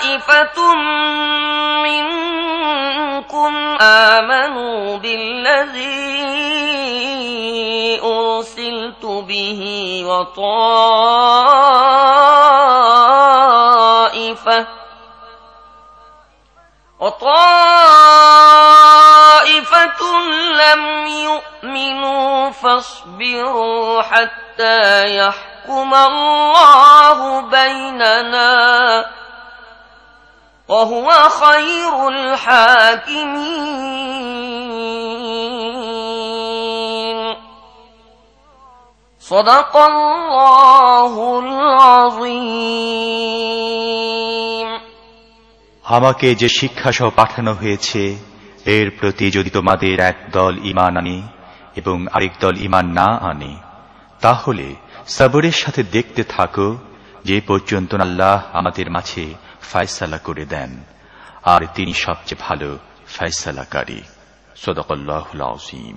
S1: طائفة منكم آمنوا بالذي أرسلت به وطائفة وطائفة لم يؤمنوا فاصبروا حتى يحكم الله بيننا আমাকে
S2: যে শিক্ষাসহ পাঠানো হয়েছে এর প্রতি যদি তোমাদের এক দল ইমান আনে এবং আরেক দল ইমান না আনে তাহলে সবরের সাথে দেখতে থাকো যে পর্যন্ত আল্লাহ আমাদের মাঝে ফায়সালা করে দেন আর তিনি সবচেয়ে ভালো ফায়সালাকারী সদকল্লাহুল আসিম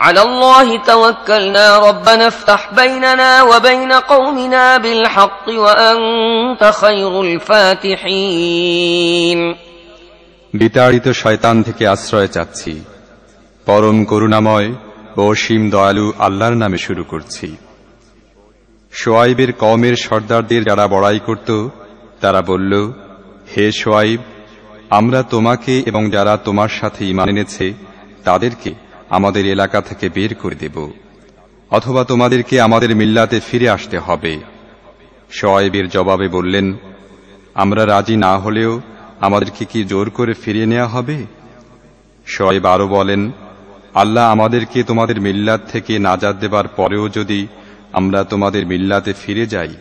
S1: বিতাড়িত শয়তান
S3: থেকে আশ্রয় চাচ্ছি পরম করুণাময় ও সীম দয়ালু আল্লাহর নামে শুরু করছি সোয়াইবের কমের সর্দারদের যারা বড়াই করত তারা বলল হে সোয়াইব আমরা তোমাকে এবং যারা তোমার সাথে ইমান এনেছে তাদেরকে আমাদের এলাকা থেকে বের করে দেব অথবা তোমাদেরকে আমাদের মিল্লাতে ফিরে আসতে হবে শয়েবের জবাবে বললেন আমরা রাজি না হলেও আমাদেরকে কি জোর করে ফিরিয়ে নেওয়া হবে শয়েব আরও বলেন আল্লাহ আমাদেরকে তোমাদের মিল্লাত থেকে নাজাদ দেবার পরেও যদি আমরা তোমাদের মিল্লাতে ফিরে যাই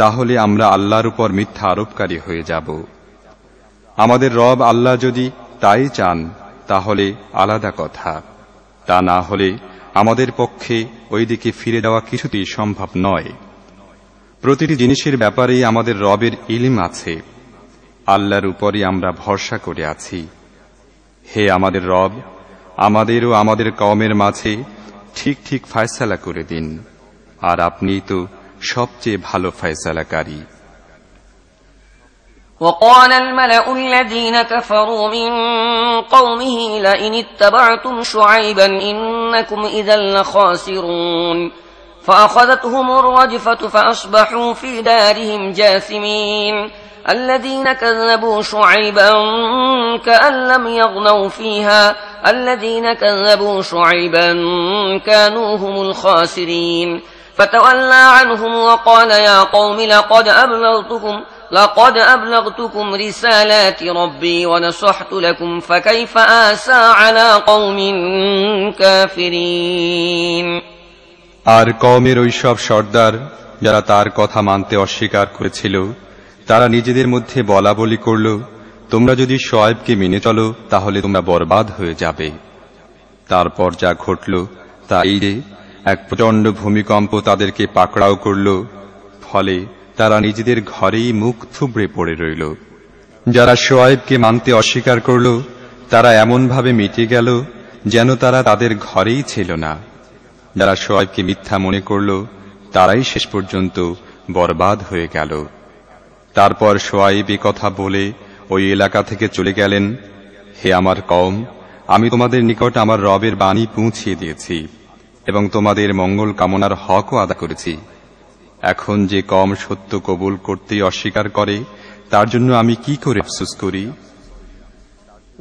S3: তাহলে আমরা আল্লাহর উপর মিথ্যা আরোপকারী হয়ে যাব আমাদের রব আল্লাহ যদি তাই চান তাহলে আলাদা কথা তা না হলে আমাদের পক্ষে ওই দিকে ফিরে যাওয়া কিছুতেই সম্ভব নয় প্রতিটি জিনিসের ব্যাপারে আমাদের রবের ইলিম আছে আল্লাহর উপরই আমরা ভরসা করে আছি হে আমাদের রব আমাদের ও আমাদের কমের মাঝে ঠিক ঠিক ফায়সালা করে দিন আর আপনিই তো সবচেয়ে ভালো ফায়সালাকারী
S1: وقال الملأ الذين كفروا من قومه لئن اتبعتم شعيبا إنكم إذا لخاسرون فأخذتهم الرجفة فأصبحوا في دارهم جاثمين الذين كذبوا شعيبا كأن لم يغنوا فيها الذين كذبوا شعيبا كانوا هم الخاسرين فتولى عنهم وقال يا قوم لقد أبلغتكم لقد أبلغتكم رسالات ربي ونصحت لكم فكيف آسى على قوم كافرين
S3: আর কওমের ওইসব সর্দার যারা তার কথা মানতে অস্বীকার করেছিল তারা নিজেদের মধ্যে বলা বলি করল তোমরা যদি সোয়েবকে মেনে চলো তাহলে তোমরা বরবাদ হয়ে যাবে তারপর যা ঘটল তা এই এক প্রচণ্ড ভূমিকম্প তাদেরকে পাকড়াও করল ফলে তারা নিজেদের ঘরেই মুখ থুবড়ে পড়ে রইল যারা শোয়েবকে মানতে অস্বীকার করল তারা এমনভাবে মিটে গেল যেন তারা তাদের ঘরেই ছিল না যারা শোয়েবকে মিথ্যা মনে করল তারাই শেষ পর্যন্ত বরবাদ হয়ে গেল তারপর শোয়াইব কথা বলে ওই এলাকা থেকে চলে গেলেন হে আমার কম আমি তোমাদের নিকট আমার রবের বাণী পৌঁছিয়ে দিয়েছি এবং তোমাদের মঙ্গল কামনার হকও আদা করেছি এখন যে কম সত্য কবুল করতে অস্বীকার করে তার জন্য আমি কি করে আফসোস করি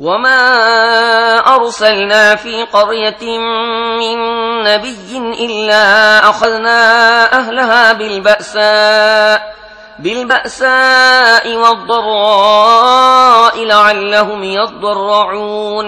S1: وما أرسلنا في قرية من نبي إلا أخذنا أهلها بالبأساء بالبأساء والضراء لعلهم يضرعون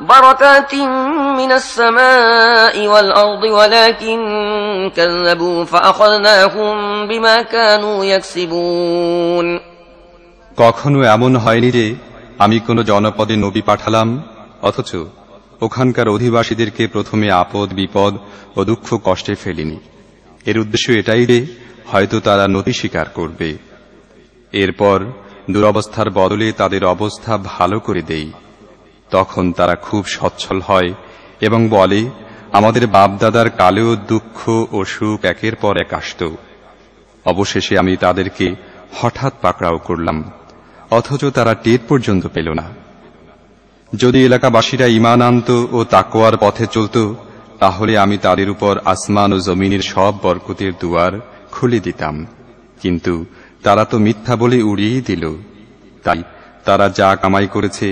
S1: بركات من السماء والأرض ولكن كذبوا فأخذناهم بما كانوا يكسبون
S3: কখনো এমন হয়নি যে আমি কোনো জনপদে নবী পাঠালাম অথচ ওখানকার অধিবাসীদেরকে প্রথমে আপদ বিপদ ও দুঃখ কষ্টে ফেলিনি এর উদ্দেশ্য এটাই রে হয়তো তারা নদী স্বীকার করবে এরপর দুরবস্থার বদলে তাদের অবস্থা ভালো করে দেয় তখন তারা খুব সচ্ছল হয় এবং বলে আমাদের বাপদাদার কালেও দুঃখ ও সুখ একের পর এক আসত অবশেষে আমি তাদেরকে হঠাৎ পাকড়াও করলাম অথচ তারা টের পর্যন্ত পেল না যদি এলাকাবাসীরা ইমান আনত ও তাকোয়ার পথে চলত তাহলে আমি তাদের উপর আসমান ও জমিনের সব বরকতের দুয়ার খুলে দিতাম কিন্তু তারা তো মিথ্যা বলে উড়িয়েই দিল তাই তারা যা কামাই করেছে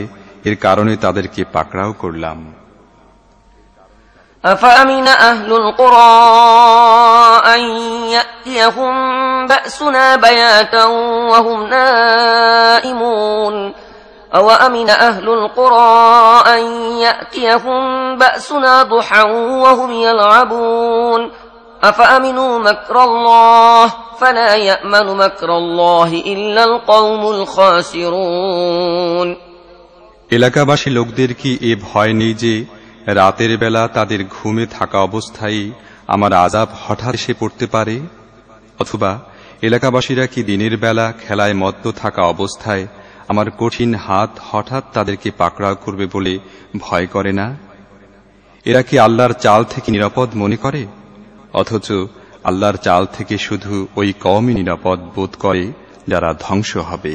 S3: এর কারণে তাদেরকে পাকড়াও করলাম
S1: أفأمن أهل القرى أن يأتيهم بأسنا بياتا وهم نائمون أو أمن أهل القرى أن يأتيهم بأسنا ضحى وهم يلعبون أفأمنوا مكر الله فلا يأمن مكر الله إلا القوم الخاسرون
S3: এলাকাবাসী লোকদের কি এ ভয় নেই যে রাতের বেলা তাদের ঘুমে থাকা অবস্থায় আমার আজাব হঠাৎ এসে পড়তে পারে অথবা এলাকাবাসীরা কি দিনের বেলা খেলায় মত্ত থাকা অবস্থায় আমার কঠিন হাত হঠাৎ তাদেরকে পাকড়াও করবে বলে ভয় করে না এরা কি আল্লাহর চাল থেকে নিরাপদ মনে করে অথচ আল্লাহর চাল থেকে শুধু ওই কমই নিরাপদ বোধ করে যারা ধ্বংস হবে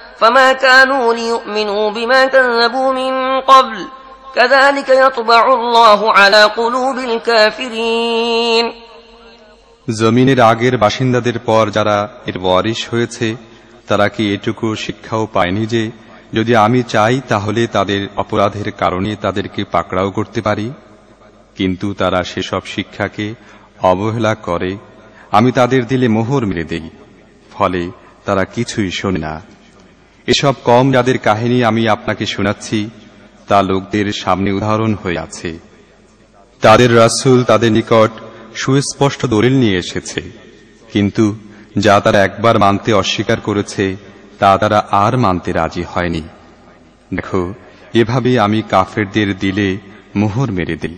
S1: জমিনের
S3: আগের বাসিন্দাদের পর যারা এর ওয়ারিশ হয়েছে তারা কি এটুকু শিক্ষাও পায়নি যে যদি আমি চাই তাহলে তাদের অপরাধের কারণে তাদেরকে পাকড়াও করতে পারি কিন্তু তারা সেসব শিক্ষাকে অবহেলা করে আমি তাদের দিলে মোহর মেরে দেই ফলে তারা কিছুই শোনে না এসব কম যাদের কাহিনী আমি আপনাকে শোনাচ্ছি তা লোকদের সামনে উদাহরণ হয়ে আছে তাদের রাসুল তাদের নিকট সুস্পষ্ট দলিল নিয়ে এসেছে কিন্তু যা তারা একবার মানতে অস্বীকার করেছে তা তারা আর মানতে রাজি হয়নি দেখো এভাবে আমি কাফেরদের দিলে মোহর মেরে দিই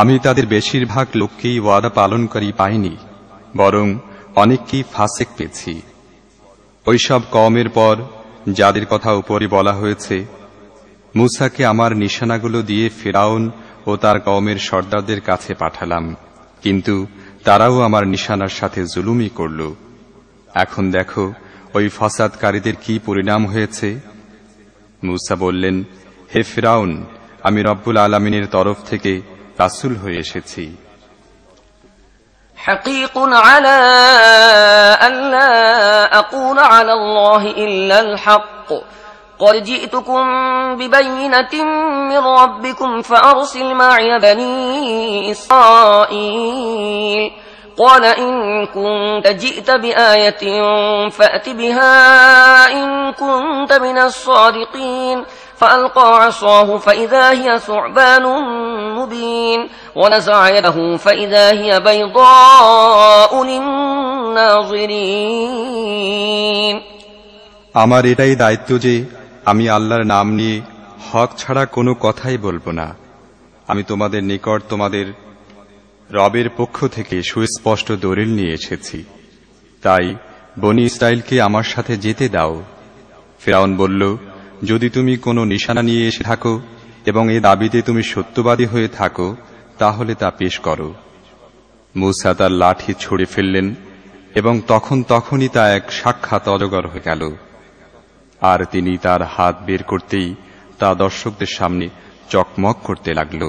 S3: আমি তাদের বেশিরভাগ লোককেই ওয়াদা পালনকারী পাইনি বরং অনেককেই ফাসেক পেয়েছি ওইসব কমের পর যাদের কথা উপরে বলা হয়েছে মুসাকে আমার নিশানাগুলো দিয়ে ফেরাউন ও তার কমের সর্দারদের কাছে পাঠালাম কিন্তু তারাও আমার নিশানার সাথে জুলুমি করল এখন দেখো ওই ফসাদকারীদের কি পরিণাম হয়েছে মুসা বললেন হে ফেরাউন আমি রব্বুল আলমিনের তরফ থেকে রাসুল হয়ে এসেছি
S1: حقيق على أن لا أقول على الله إلا الحق قد جئتكم ببينة من ربكم فأرسل معي بني إسرائيل قال إن كنت جئت بآية فأت بها إن كنت من الصادقين فألقى عصاه فإذا هي ثعبان مبين ونزع يده فإذا هي بيضاء للناظرين
S3: আমার এটাই দায়িত্ব যে আমি আল্লাহর নাম নিয়ে হক ছাড়া কোনো কথাই বলবো না আমি তোমাদের নিকট তোমাদের রবের পক্ষ থেকে সুস্পষ্ট দরিল নিয়ে এসেছি তাই বনি ইসরায়েলকে আমার সাথে যেতে দাও ফেরাউন বলল যদি তুমি কোনো নিশানা নিয়ে এসে থাকো এবং এ দাবিতে তুমি সত্যবাদী হয়ে থাকো তাহলে তা পেশ করো মুসা তার লাঠি ছুঁড়ে ফেললেন এবং তখন তখনই তা এক সাক্ষাৎ অজগর হয়ে গেল আর তিনি তার হাত বের করতেই তা দর্শকদের সামনে চকমক করতে লাগলো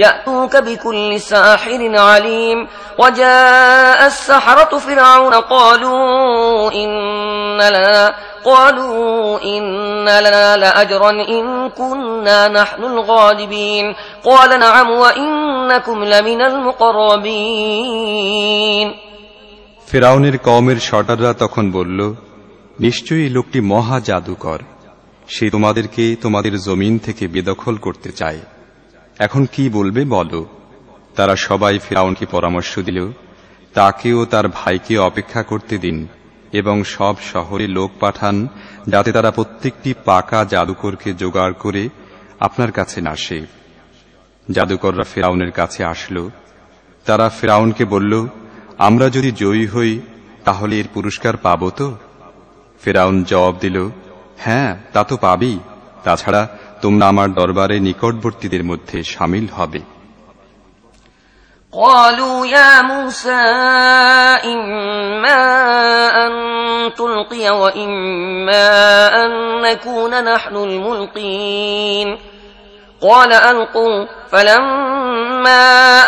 S1: يأتوك بكل ساحر عليم وجاء السحرة فرعون قالوا إن لنا قالوا إن لنا لأجرا إن كنا نحن الغالبين قال نعم وإنكم لمن المقربين
S3: ফেরাউনের কমের শটাররা তখন বলল নিশ্চয়ই লোকটি মহা জাদুকর সে তোমাদেরকে তোমাদের জমিন থেকে বেদখল করতে চায় এখন কি বলবে বলো তারা সবাই ফেরাউনকে পরামর্শ দিল তাকে ও তার ভাইকে অপেক্ষা করতে দিন এবং সব শহরে লোক পাঠান যাতে তারা প্রত্যেকটি পাকা জাদুকরকে জোগাড় করে আপনার কাছে আসে জাদুকররা ফেরাউনের কাছে আসল তারা ফেরাউনকে বলল আমরা যদি জয়ী হই তাহলে এর পুরস্কার পাব তো ফেরাউন জবাব দিল হ্যাঁ তা তো পাবি তাছাড়া তোমরা আমার দরবারে নিকটবর্তীদের মধ্যে সামিল হবে
S1: قالوا يا موسى إما أن تلقي وإما أن نكون نحن الملقين قال ألقوا فلما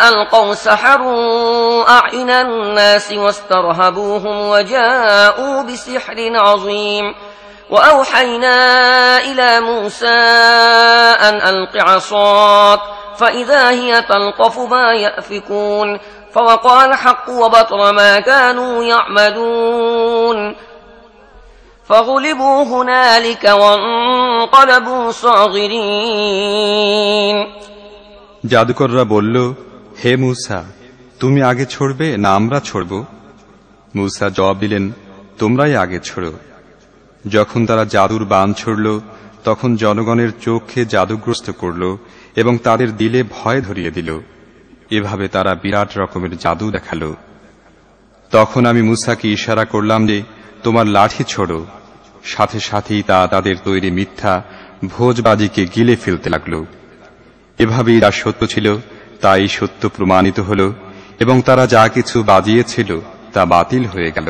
S1: ألقوا سحروا أعين الناس واسترهبوهم وجاءوا بسحر عظيم وأوحينا إلى موسى أن ألق عصاك فإذا هي تلقف ما يأفكون فوقع الحق وبطر ما كانوا يعمدون فغلبوا هنالك وانقلبوا صاغرين
S3: জাদুকররা বলল হে মূসা তুমি আগে ছড়বে না আমরা ছড়ব মূসা জবাব দিলেন তোমরাই আগে ছড়ো যখন তারা জাদুর বান ছড়ল তখন জনগণের চোখে জাদুগ্রস্ত করল এবং তাদের দিলে ভয় ধরিয়ে দিল এভাবে তারা বিরাট রকমের জাদু দেখালো তখন আমি মুসাকে ইশারা করলাম যে তোমার লাঠি ছোড়ো সাথে সাথেই তা তাদের তৈরি মিথ্যা ভোজবাজিকে গিলে ফেলতে লাগল এভাবেই যা সত্য ছিল তাই সত্য প্রমাণিত হল এবং তারা যা কিছু বাজিয়েছিল তা বাতিল হয়ে গেল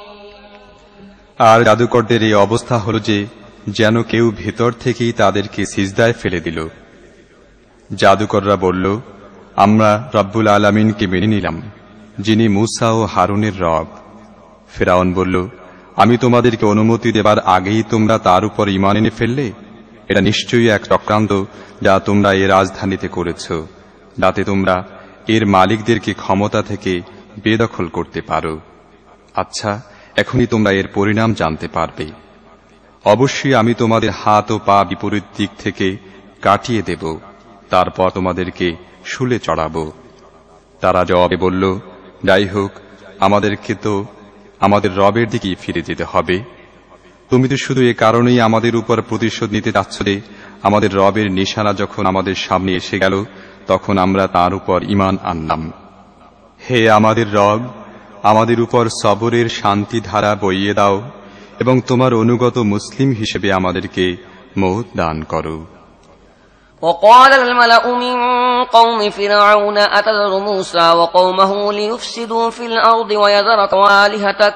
S3: আর জাদুকরদের এই অবস্থা হল যে যেন কেউ ভেতর থেকেই তাদেরকে সিজদায় ফেলে দিল জাদুকররা বলল আমরা রব্বুল আলমিনকে মেনে নিলাম যিনি মুসা ও হারুনের রব ফেরাউন বলল আমি তোমাদেরকে অনুমতি দেবার আগেই তোমরা তার উপর ইমান এনে ফেললে এটা নিশ্চয়ই এক চক্রান্ত যা তোমরা এ রাজধানীতে করেছ যাতে তোমরা এর মালিকদেরকে ক্ষমতা থেকে বেদখল করতে পারো আচ্ছা এখনই তোমরা এর পরিণাম জানতে পারবে অবশ্যই আমি তোমাদের হাত ও পা বিপরীত দিক থেকে কাটিয়ে দেব তারপর তোমাদেরকে শুলে চড়াব তারা জবাবে বলল যাই হোক আমাদেরকে তো আমাদের রবের দিকেই ফিরে যেতে হবে তুমি তো শুধু এ কারণেই আমাদের উপর প্রতিশোধ নিতে চাচ্ছ রে আমাদের রবের নিশানা যখন আমাদের সামনে এসে গেল তখন আমরা তার উপর ইমান আনলাম হে আমাদের রব আমাদের উপর সবরের শান্তি ধারা বইয়ে দাও এবং তোমার অনুগত মুসলিম হিসেবে আমাদেরকে মত দান করো
S1: وقال الملأ من قوم فرعون أتذر موسى وقومه ليفسدوا في الأرض ويذرك والهتك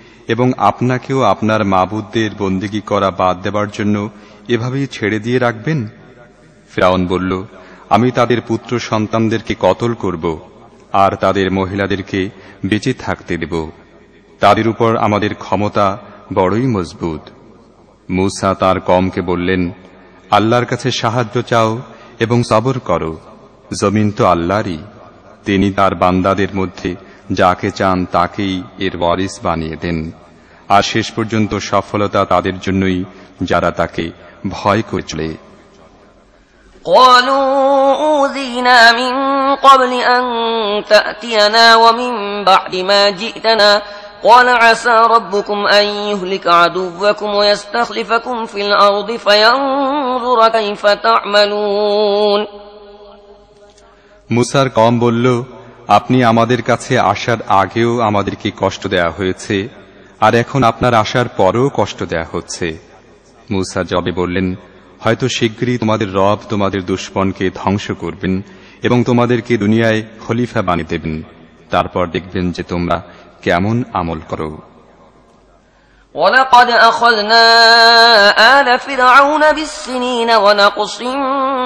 S3: এবং আপনাকেও আপনার মাবুদদের বন্দিগি করা বাদ দেবার জন্য এভাবেই ছেড়ে দিয়ে রাখবেন ফ্রাউন বলল আমি তাদের পুত্র সন্তানদেরকে কতল করব আর তাদের মহিলাদেরকে বেঁচে থাকতে দেব তাদের উপর আমাদের ক্ষমতা বড়ই মজবুত মুসা তার কমকে বললেন আল্লাহর কাছে সাহায্য চাও এবং সবর করো জমিন তো আল্লাহরই তিনি তার বান্দাদের মধ্যে যাকে চান তাকেই এর ওয়ারিস বানিয়ে দেন আর শেষ পর্যন্ত সফলতা তাদের জন্যই যারা তাকে ভয় করে চলে
S1: قالوا أوذينا من قبل أن تأتينا ومن بعد ما جئتنا قال عسى ربكم أن يهلك عدوكم ويستخلفكم في الأرض فينظر كيف تعملون
S3: মুসার কম বলল আপনি আমাদের কাছে আসার আগেও আমাদেরকে কষ্ট দেয়া হয়েছে আর এখন আপনার আসার পরও কষ্ট দেয়া হচ্ছে মুসা জবে বললেন হয়তো শীঘ্রই তোমাদের রব তোমাদের দুশ্মনকে ধ্বংস করবেন এবং তোমাদেরকে দুনিয়ায় খলিফা বানিয়ে দেবেন তারপর দেখবেন যে তোমরা কেমন আমল করো
S1: ولقد أخذنا آل فرعون بالسنين ونقص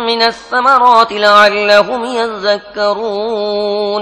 S1: من الثمرات لعلهم يذكرون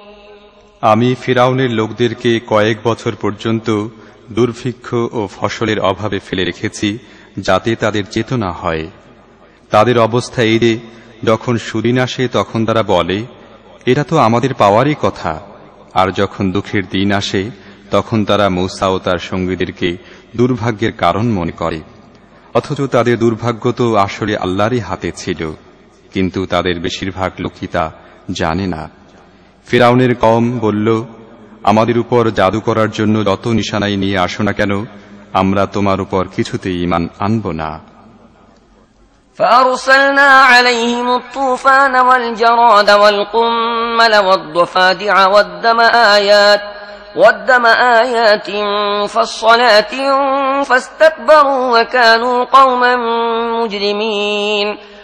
S3: আমি ফিরাউনের লোকদেরকে কয়েক বছর পর্যন্ত দুর্ভিক্ষ ও ফসলের অভাবে ফেলে রেখেছি যাতে তাদের চেতনা হয় তাদের অবস্থা এই যে যখন সুদিন আসে তখন তারা বলে এটা তো আমাদের পাওয়ারই কথা আর যখন দুঃখের দিন আসে তখন তারা মৌসা ও তার সঙ্গীদেরকে দুর্ভাগ্যের কারণ মনে করে অথচ তাদের দুর্ভাগ্য তো আসলে আল্লাহরই হাতে ছিল কিন্তু তাদের বেশিরভাগ লোকই তা জানে না ফেরাউনের কম বলল আমাদের উপর জাদু করার জন্য যত নিশানাই নিয়ে আসো না কেন আমরা তোমার উপর কিছুতেই ইমান আনব না
S1: فأرسلنا عليهم الطوفان والجراد والقمل والضفادع والدم آيات والدم آيات مفصلات فاستكبروا وكانوا قوما مجرمين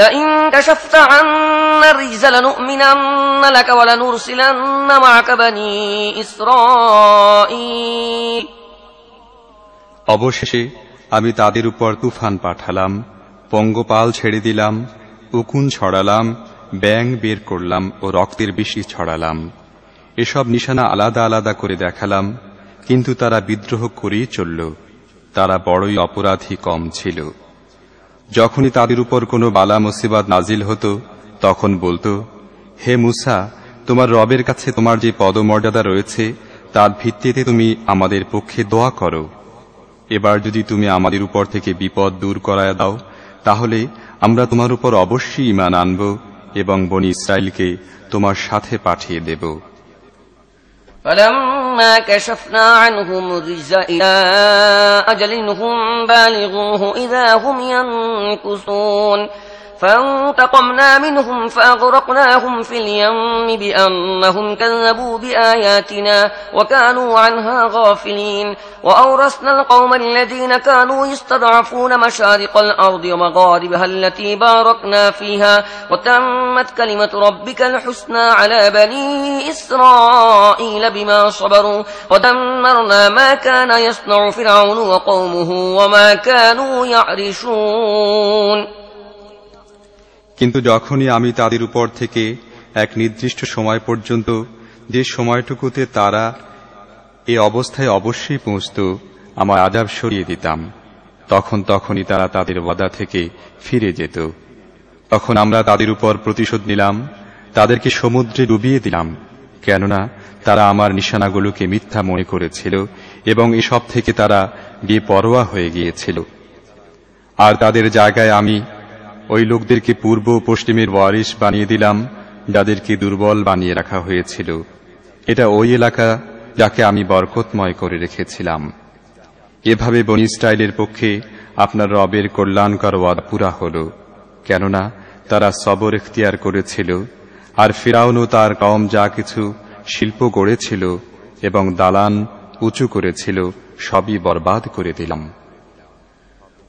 S1: অবশেষে আমি তাদের উপর
S3: তুফান পাঠালাম পঙ্গপাল ছেড়ে দিলাম উকুন ছড়ালাম ব্যাং বের করলাম ও রক্তের বেশি ছড়ালাম এসব নিশানা আলাদা আলাদা করে দেখালাম কিন্তু তারা বিদ্রোহ করেই চলল তারা বড়ই অপরাধী কম ছিল যখনই তাদের উপর কোনো বালা মুসিবাদ নাজিল হতো তখন বলতো হে মুসা তোমার রবের কাছে তোমার যে পদমর্যাদা রয়েছে তার ভিত্তিতে তুমি আমাদের পক্ষে দোয়া করো এবার যদি তুমি আমাদের উপর থেকে বিপদ দূর করায় দাও তাহলে আমরা তোমার উপর অবশ্যই ইমান আনব এবং বনি ইসরায়েলকে তোমার সাথে পাঠিয়ে দেব
S1: فلما كشفنا عنهم الرجز إلى أجل هم بالغوه إذا هم ينكسون فانتقمنا منهم فأغرقناهم في اليم بأنهم كذبوا بآياتنا وكانوا عنها غافلين وأورثنا القوم الذين كانوا يستضعفون مشارق الأرض ومغاربها التي باركنا فيها وتمت كلمة ربك الحسنى على بني إسرائيل بما صبروا ودمرنا ما كان يصنع فرعون وقومه وما كانوا يعرشون
S3: কিন্তু যখনই আমি তাদের উপর থেকে এক নির্দিষ্ট সময় পর্যন্ত যে সময়টুকুতে তারা এ অবস্থায় অবশ্যই পৌঁছত আমার আজাব সরিয়ে দিতাম তখন তখনই তারা তাদের ওয়াদা থেকে ফিরে যেত তখন আমরা তাদের উপর প্রতিশোধ নিলাম তাদেরকে সমুদ্রে ডুবিয়ে দিলাম কেননা তারা আমার নিশানাগুলোকে মিথ্যা মনে করেছিল এবং এসব থেকে তারা বেপরোয়া হয়ে গিয়েছিল আর তাদের জায়গায় আমি ওই লোকদেরকে পূর্ব ও পশ্চিমের ওয়ারিস বানিয়ে দিলাম যাদেরকে দুর্বল বানিয়ে রাখা হয়েছিল এটা ওই এলাকা যাকে আমি বরকতময় করে রেখেছিলাম এভাবে বনি স্টাইলের পক্ষে আপনার রবের কল্যাণকর ওয়াদা পুরা হল কেননা তারা সবর এখতিয়ার করেছিল আর ফিরাউনও তার কম যা কিছু শিল্প গড়েছিল এবং দালান উঁচু করেছিল সবই বরবাদ করে দিলাম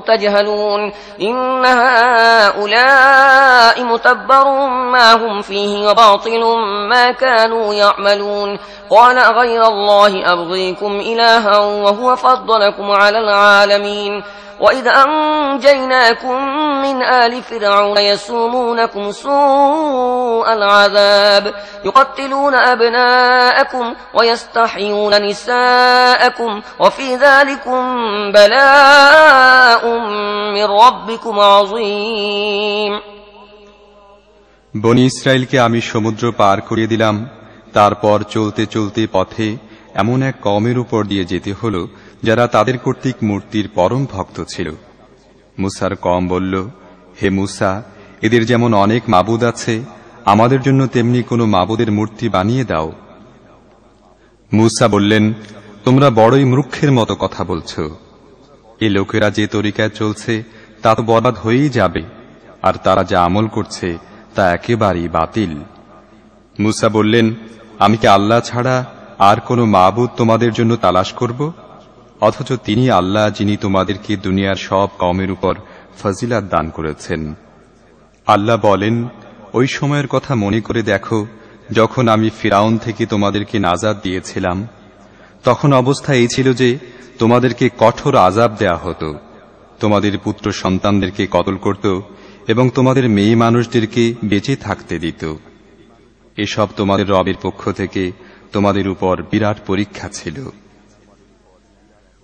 S1: تجهلون إن هؤلاء متبر ما هم فيه وباطل ما كانوا يعملون قال غير الله أبغيكم إلها وهو فضلكم على العالمين وإذ أنجيناكم من آل فرعون يسومونكم سوء العذاب يقتلون أبناءكم ويستحيون نساءكم وفي ذلكم بلاء من ربكم عظيم
S3: বনি ইসরায়েলকে আমি সমুদ্র পার করিয়ে দিলাম তারপর চলতে চলতে পথে এমন এক কমের উপর দিয়ে যেতে হলো যারা তাদের কর্তৃক মূর্তির পরম ভক্ত ছিল মুসার কম বলল হে মুসা এদের যেমন অনেক মাবুদ আছে আমাদের জন্য তেমনি কোনো মাবুদের মূর্তি বানিয়ে দাও মুসা বললেন তোমরা বড়ই মূর্খের মতো কথা বলছ এ লোকেরা যে তরিকায় চলছে তা তো বরবাদ হয়েই যাবে আর তারা যা আমল করছে তা একেবারেই বাতিল মুসা বললেন আমি কি আল্লাহ ছাড়া আর কোনো মাবুদ তোমাদের জন্য তালাশ করব অথচ তিনি আল্লাহ যিনি তোমাদেরকে দুনিয়ার সব কমের উপর ফজিলাত দান করেছেন আল্লাহ বলেন ওই সময়ের কথা মনে করে দেখো যখন আমি ফিরাউন থেকে তোমাদেরকে নাজাদ দিয়েছিলাম তখন অবস্থা এই ছিল যে তোমাদেরকে কঠোর আজাব দেয়া হতো তোমাদের পুত্র সন্তানদেরকে কতল করত এবং তোমাদের মেয়ে মানুষদেরকে বেঁচে থাকতে দিত এসব তোমাদের রবের পক্ষ থেকে তোমাদের উপর বিরাট পরীক্ষা ছিল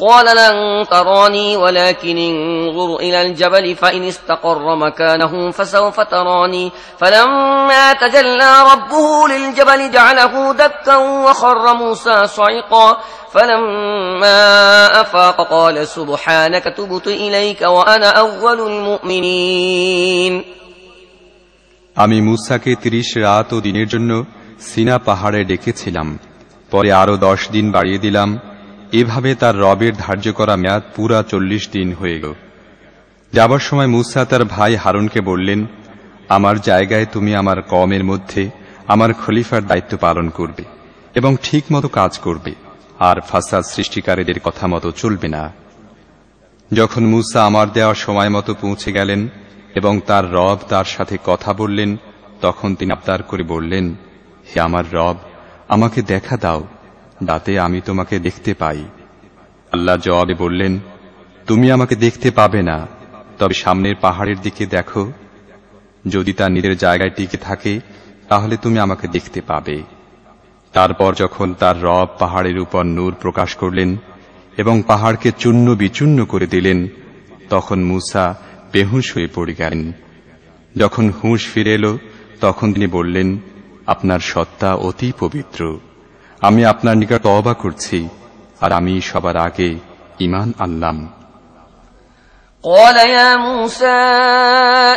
S1: قال لن تراني ولكن انظر إلى الجبل فإن استقر مكانه فسوف تراني فلما تجلى ربه للجبل جعله دكا وخر موسى صعقا فلما أفاق قال سبحانك تبت إليك وأنا أول المؤمنين
S3: আমি মুসাকে তিরিশ রাত ও দিনের জন্য সিনা পাহাড়ে ডেকেছিলাম পরে আরো দশ দিন বাড়িয়ে দিলাম এভাবে তার রবের ধার্য করা মেয়াদ পুরা চল্লিশ দিন হয়ে গেল যাবার সময় মুসা তার ভাই হারুনকে বললেন আমার জায়গায় তুমি আমার কমের মধ্যে আমার খলিফার দায়িত্ব পালন করবে এবং ঠিকমতো কাজ করবে আর ফাসাদ সৃষ্টিকারীদের কথা মতো চলবে না যখন মুসা আমার দেওয়া সময় মতো পৌঁছে গেলেন এবং তার রব তার সাথে কথা বললেন তখন তিনি আবদার করে বললেন হে আমার রব আমাকে দেখা দাও রাতে আমি তোমাকে দেখতে পাই আল্লাহ জবাবে বললেন তুমি আমাকে দেখতে পাবে না তবে সামনের পাহাড়ের দিকে দেখো যদি তা নিজের জায়গায় টিকে থাকে তাহলে তুমি আমাকে দেখতে পাবে তারপর যখন তার রব পাহাড়ের উপর নূর প্রকাশ করলেন এবং পাহাড়কে চূন্য বিচূর্ণ করে দিলেন তখন মুসা বেহুশ হয়ে পড়ে গেলেন যখন হুঁশ ফিরে এলো তখন তিনি বললেন আপনার সত্তা অতি পবিত্র আমি আপনার নিকট তবা করছি আর আমি সবার আগে ইমান আনলাম
S1: قال يا موسى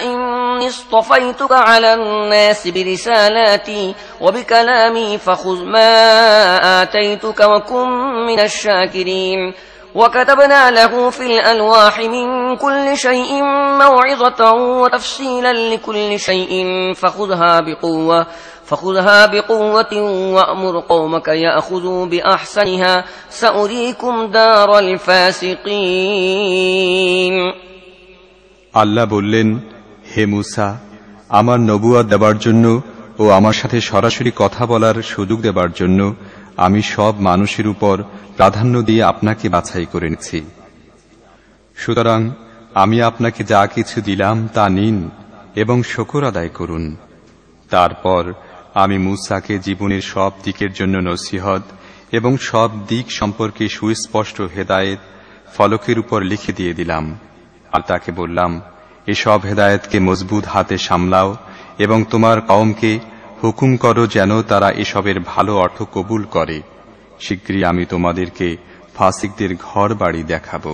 S1: إني اصطفيتك على الناس برسالاتي وبكلامي فخذ ما آتيتك وكن من الشاكرين وكتبنا له في الألواح من كل شيء موعظة وتفصيلا لكل شيء فخذها بقوة فخذها بقوة وأمر قومك يأخذوا بأحسنها سأريكم دار الفاسقين
S3: আল্লাহ বললেন হে মুসা আমার নবুয়া দেবার জন্য ও আমার সাথে সরাসরি কথা বলার সুযোগ দেবার জন্য আমি সব মানুষের উপর প্রাধান্য দিয়ে আপনাকে বাছাই করে নিছি সুতরাং আমি আপনাকে যা কিছু দিলাম তা নিন এবং শকর আদায় করুন তারপর আমি মুসাকে জীবনের সব দিকের জন্য নসিহত এবং সব দিক সম্পর্কে সুস্পষ্ট হেদায়েত ফলকের উপর লিখে দিয়ে দিলাম আর তাকে বললাম এসব হেদায়েতকে মজবুত হাতে সামলাও এবং তোমার কওমকে হুকুম করো যেন তারা এসবের ভালো অর্থ কবুল করে শীঘ্রই আমি তোমাদেরকে ফাসিকদের ঘর বাড়ি দেখাবো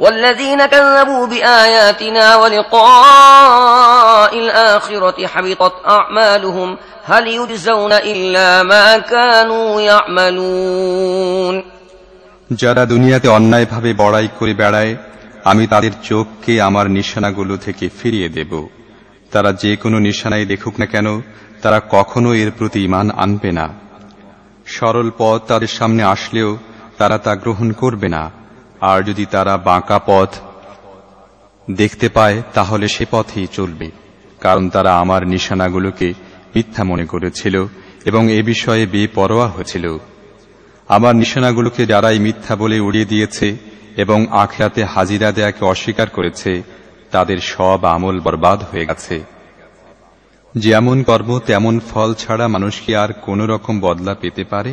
S1: والذين كذبوا بآياتنا ولقاء الآخرة حبطت أعمالهم هل يجزون إلا ما كانوا يعملون
S3: যারা দুনিয়াতে অন্যায়ভাবে বড়াই করে বেড়ায় আমি তাদের চোখকে আমার নিশানাগুলো থেকে ফিরিয়ে দেব তারা যে কোনো নিশানাই দেখুক না কেন তারা কখনো এর প্রতি ইমান আনবে না সরল পথ তাদের সামনে আসলেও তারা তা গ্রহণ করবে না আর যদি তারা বাঁকা পথ দেখতে পায় তাহলে সে পথেই চলবে কারণ তারা আমার নিশানাগুলোকে মিথ্যা মনে করেছিল এবং এ বিষয়ে বেপরোয়া হয়েছিল আমার নিশানাগুলোকে যারাই মিথ্যা বলে উড়িয়ে দিয়েছে এবং আখরাতে হাজিরা দেয়াকে অস্বীকার করেছে তাদের সব আমল বরবাদ হয়ে গেছে যেমন কর্ম তেমন ফল ছাড়া মানুষ কি আর কোনো রকম বদলা পেতে পারে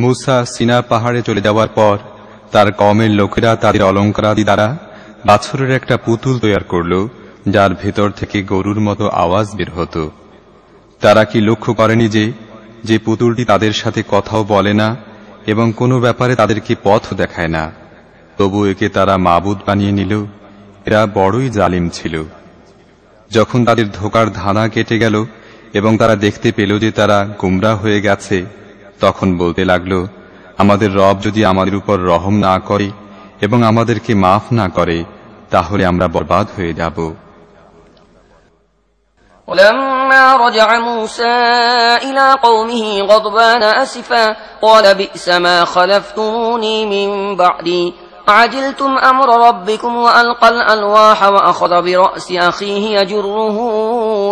S3: মুসা সিনা পাহাড়ে চলে যাওয়ার পর তার কমের লোকেরা তাদের অলঙ্কারাদি দ্বারা বাছরের একটা পুতুল তৈয়ার করল যার ভেতর থেকে গরুর মতো আওয়াজ বের হতো তারা কি লক্ষ্য করেনি যে যে পুতুলটি তাদের সাথে কথাও বলে না এবং কোনো ব্যাপারে তাদেরকে পথ দেখায় না তবু একে তারা মাবুদ বানিয়ে নিল এরা বড়ই জালিম ছিল যখন তাদের ধোকার ধানা কেটে গেল এবং তারা দেখতে পেল যে তারা গুমরা হয়ে গেছে তখন বলতে লাগল আমাদের রব যদি আমাদের উপর রহম না করে এবং আমাদেরকে মাফ না করে তাহলে আমরা বরবাদ হয়ে যাব
S1: ولما رجع موسى إلى قومه غضبان أسفا قال بئس ما خلفتوني من بعدي عجلتم أمر ربكم وألقى الألواح وأخذ برأس أخيه يجره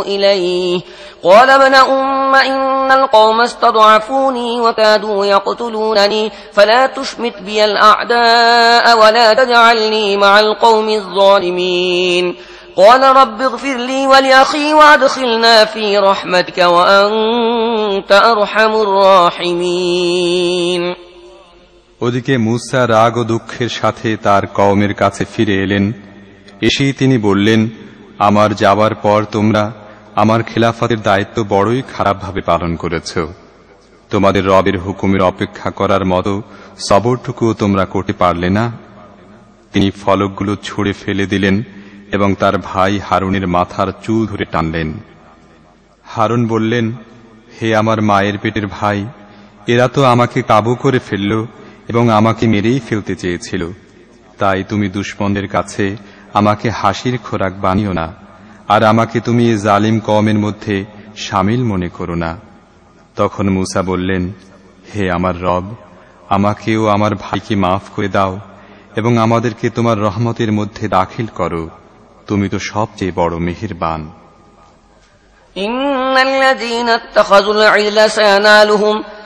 S1: إليه قال ابن أم إن القوم استضعفوني وكادوا يقتلونني فلا تشمت بي الأعداء ولا تجعلني مع القوم الظالمين قال رب اغفر لي ولأخي وادخلنا في رحمتك وأنت أرحم الراحمين
S3: ওদিকে মুসা রাগ ও দুঃখের সাথে তার কওমের কাছে ফিরে এলেন এসেই তিনি বললেন আমার যাবার পর তোমরা আমার খেলাফতের দায়িত্ব বড়ই খারাপভাবে পালন করেছ তোমাদের রবের হুকুমের অপেক্ষা করার মতো সবরটুকুও তোমরা করতে পারলে না তিনি ফলকগুলো ছুড়ে ফেলে দিলেন এবং তার ভাই হারুনের মাথার চুল ধরে টানলেন হারুন বললেন হে আমার মায়ের পেটের ভাই এরা তো আমাকে কাবু করে ফেলল এবং আমাকে মেরেই ফেলতে চেয়েছিল তাই তুমি দুষ্পন্দের কাছে আমাকে হাসির খোরাক বানিও না আর আমাকে তুমি জালিম কমের মধ্যে সামিল মনে করো না তখন মুসা বললেন হে আমার রব আমাকেও আমার ভাইকে মাফ করে দাও এবং আমাদেরকে তোমার রহমতের মধ্যে দাখিল করো তুমি তো সবচেয়ে বড় মেহের
S1: ইন্নাল্লাযীনা ইত্তাখাযুল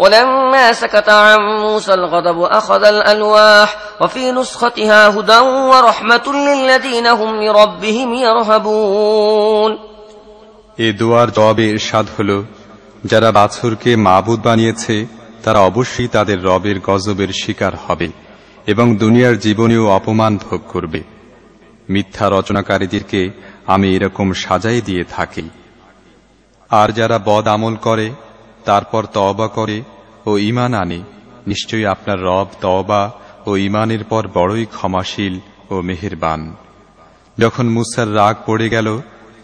S1: ولما سكت عن موسى الغضب أخذ الألواح وفي نسختها هدى ورحمة للذين هم لربهم يرهبون
S3: এ দোয়ার জবাবে ইরশাদ হল যারা বাছুরকে মাবুদ বানিয়েছে তারা অবশ্যই তাদের রবের গজবের শিকার হবে এবং দুনিয়ার জীবনেও অপমান ভোগ করবে মিথ্যা রচনাকারীদেরকে আমি এরকম সাজাই দিয়ে থাকি আর যারা বদ আমল করে তারপর তওবা করে ও ইমান আনে নিশ্চয়ই আপনার রব তওবা ও ইমানের পর বড়ই ক্ষমাশীল ও মেহেরবান যখন মুসার রাগ পড়ে গেল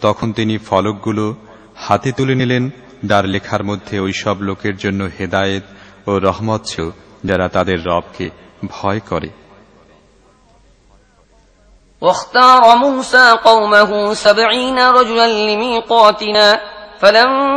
S3: তখন তিনি ফলকগুলো হাতে তুলে নিলেন যার লেখার মধ্যে ওইসব লোকের জন্য হেদায়েত ও রহমত যারা তাদের রবকে ভয় করে
S1: واختار موسى قومه سبعين رجلا لميقاتنا فلما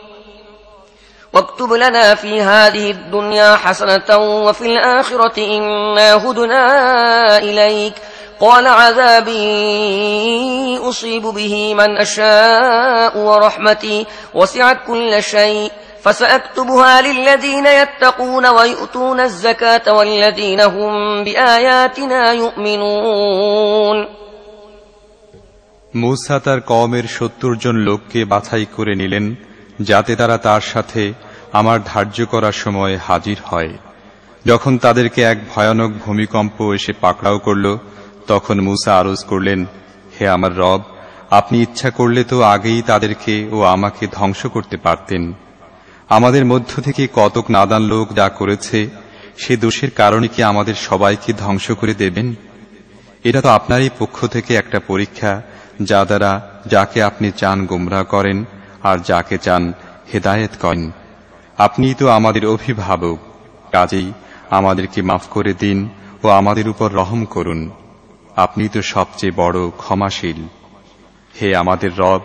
S1: واكتب لنا في هذه الدنيا حسنة وفي الآخرة إنا هدنا إليك قال عذابي أصيب به من أشاء ورحمتي وسعت كل شيء فسأكتبها للذين يتقون ويؤتون الزكاة والذين هم بآياتنا يؤمنون
S3: মুসা তার কমের সত্তর জন লোককে বাছাই করে নিলেন যাতে তারা তার সাথে আমার ধার্য করার সময় হাজির হয় যখন তাদেরকে এক ভয়ানক ভূমিকম্প এসে পাকড়াও করল তখন মুসা আরজ করলেন হে আমার রব আপনি ইচ্ছা করলে তো আগেই তাদেরকে ও আমাকে ধ্বংস করতে পারতেন আমাদের মধ্য থেকে কতক নাদান লোক যা করেছে সে দোষের কারণে কি আমাদের সবাইকে ধ্বংস করে দেবেন এটা তো আপনারই পক্ষ থেকে একটা পরীক্ষা যা দ্বারা যাকে আপনি চান গোমরা করেন আর যাকে চান হেদায়েত করেন আপনি তো আমাদের অভিভাবক কাজেই আমাদেরকে মাফ করে দিন ও আমাদের উপর রহম করুন আপনি তো সবচেয়ে বড় ক্ষমাশীল হে আমাদের রব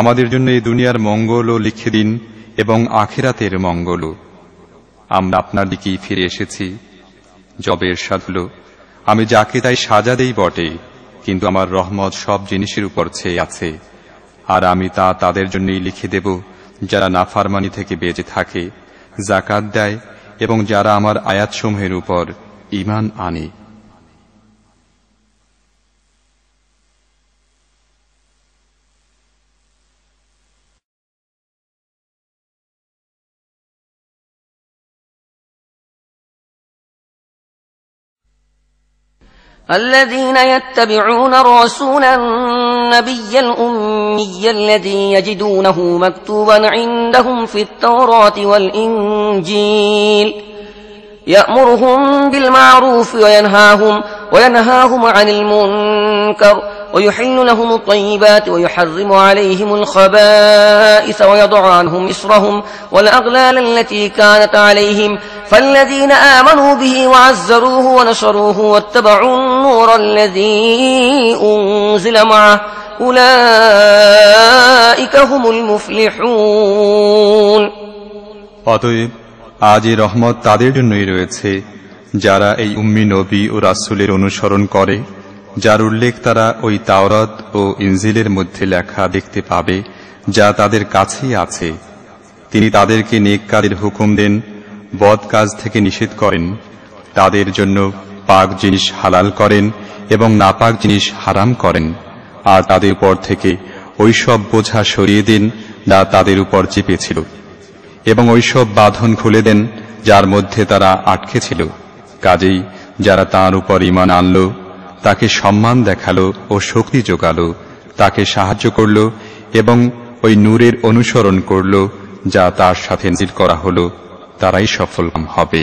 S3: আমাদের জন্য এই দুনিয়ার মঙ্গলও লিখে দিন এবং আখেরাতের মঙ্গলও আমরা আপনার দিকেই ফিরে এসেছি জবে এরশাদ হল আমি যাকে তাই সাজা দেই বটে কিন্তু আমার রহমত সব জিনিসের উপর ছেয়ে আছে আর আমি তা তাদের জন্যই লিখে দেব যারা নাফারমানি থেকে বেঁচে থাকে জাকাত দেয় এবং যারা আমার আয়াতসমূহের উপর ইমান আনে
S2: الذين يتبعون الرسول النبي
S1: الأمي الأمي الذي يجدونه مكتوبا عندهم في التوراة والإنجيل يأمرهم بالمعروف وينهاهم, وينهاهم عن المنكر ويحل لهم الطيبات ويحرم عليهم الخبائث ويضع عنهم إسرهم والأغلال التي كانت عليهم فالذين آمنوا به وعزروه ونشروه واتبعوا النور الذي أنزل معه অতএব
S3: আজ এ রহমত তাদের জন্যই রয়েছে যারা এই উম্মি নবী ও রাসুলের অনুসরণ করে যার উল্লেখ তারা ওই তাওরাত ও ইনজিলের মধ্যে লেখা দেখতে পাবে যা তাদের কাছেই আছে তিনি তাদেরকে নেককারের হুকুম দেন বদ কাজ থেকে নিষেধ করেন তাদের জন্য পাক জিনিস হালাল করেন এবং নাপাক জিনিস হারাম করেন আর তাদের পর থেকে ওইসব বোঝা সরিয়ে দিন যা তাদের উপর চেপেছিল এবং ওইসব বাঁধন খুলে দেন যার মধ্যে তারা আটকে ছিল কাজেই যারা তার উপর ইমান আনল তাকে সম্মান দেখালো ও শক্তি জোগালো তাকে সাহায্য করল এবং ওই নূরের অনুসরণ করল যা তার সাথে নির করা হল তারাই সফল হবে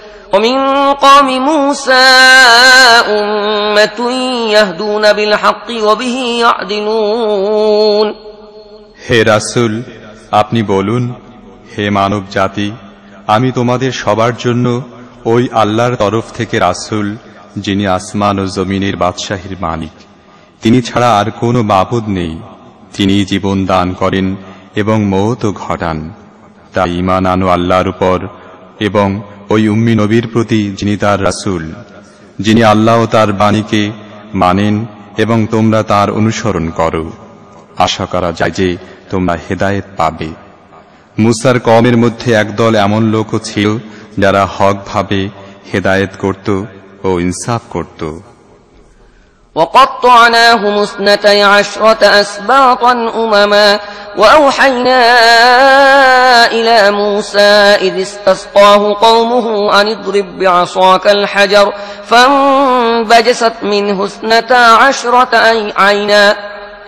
S1: ومن قوم موسى أمة يهدون بالحق وبه يعدلون
S3: হে রাসুল আপনি বলুন হে মানব জাতি আমি তোমাদের সবার জন্য ওই আল্লাহর তরফ থেকে রাসুল যিনি আসমান ও জমিনের বাদশাহীর মালিক তিনি ছাড়া আর কোনো বাবদ নেই তিনি জীবন দান করেন এবং মৌত ঘটান তাই ইমান আনো আল্লাহর উপর এবং ওই উম্মি নবীর প্রতি যিনি তার রাসুল যিনি আল্লাহ তার বাণীকে মানেন এবং তোমরা তার অনুসরণ করো আশা করা যায় যে তোমরা হেদায়েত পাবে মুসার কমের মধ্যে একদল এমন লোকও ছিল যারা হকভাবে হেদায়েত করত ও ইনসাফ করত
S1: وَقَطَّعْنَاهُمُ اثْنَتَيْ عَشْرَةَ أَسْبَاطًا أُمَمًا وَأَوْحَيْنَا إلى موسى إذ استسقاه قومه أن اضرب بعصاك الحجر فانبجست منه اثنتا عشرة عينا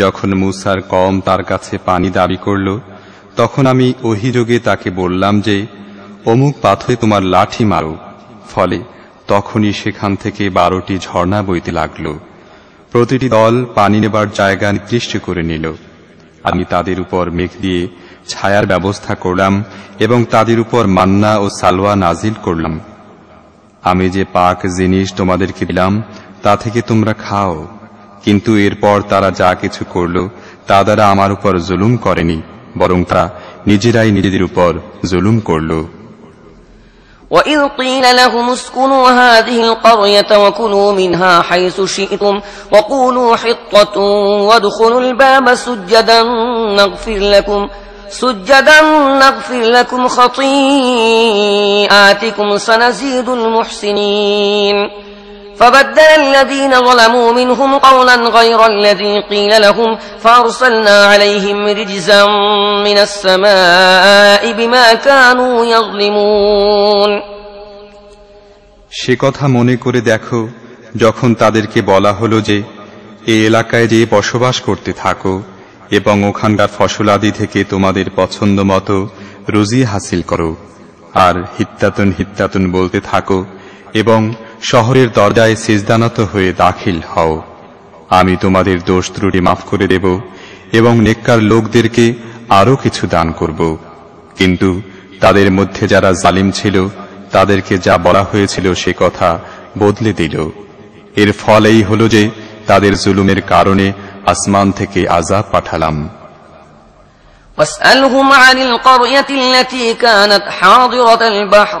S3: যখন মুসার কম তার কাছে পানি দাবি করল তখন আমি অভিযোগে তাকে বললাম যে অমুক পাথরে তোমার লাঠি মারো ফলে তখনই সেখান থেকে বারোটি ঝর্ণা বইতে লাগল প্রতিটি দল পানি নেবার জায়গা নির্দিষ্ট করে নিল আমি তাদের উপর মেঘ দিয়ে ছায়ার ব্যবস্থা করলাম এবং তাদের উপর মান্না ও সালোয়া নাজিল করলাম আমি যে পাক জিনিস তোমাদেরকে দিলাম তা থেকে তোমরা খাও কিন্তু এরপর তারা যা কিছু করল তা দ্বারা আমার উপর জুলুম করেনি বরং তা নিজেরাই নিজেদের উপর জুলুম করল
S1: وَإِذْ قِيلَ لهم اسْكُنُوا هذه الْقَرْيَةَ وَكُلُوا مِنْهَا حَيْثُ شِئْتُمْ وَقُولُوا حِطَّةٌ وَادْخُلُوا الْبَابَ سُجَّدًا نَغْفِرْ لَكُمْ سُجَّدًا نَغْفِرْ لَكُمْ خطيئاتكم سَنَزِيدُ الْمُحْسِنِينَ فبدل الذين ظلموا منهم قولا غير الذي قيل لهم فأرسلنا عليهم رجزا من السماء بما كانوا يظلمون
S3: সে কথা মনে করে দেখো যখন তাদেরকে বলা হলো যে এ এলাকায় যে বসবাস করতে থাকো এবং ওখানকার ফসলাদি থেকে তোমাদের পছন্দ মতো রুজি হাসিল করো আর হিত্তাতুন হিত্তাতুন বলতে থাকো এবং শহরের দরজায় সিজদানত হয়ে দাখিল হও আমি তোমাদের দোষ ত্রুটি মাফ করে দেব এবং নেককার লোকদেরকে আরও কিছু দান করব কিন্তু তাদের মধ্যে যারা জালিম ছিল তাদেরকে যা বলা হয়েছিল সে কথা বদলে দিল এর ফল এই হল যে তাদের জুলুমের কারণে আসমান থেকে আজাব পাঠালাম
S1: واسألهم عن القرية التي كانت حاضرة البحر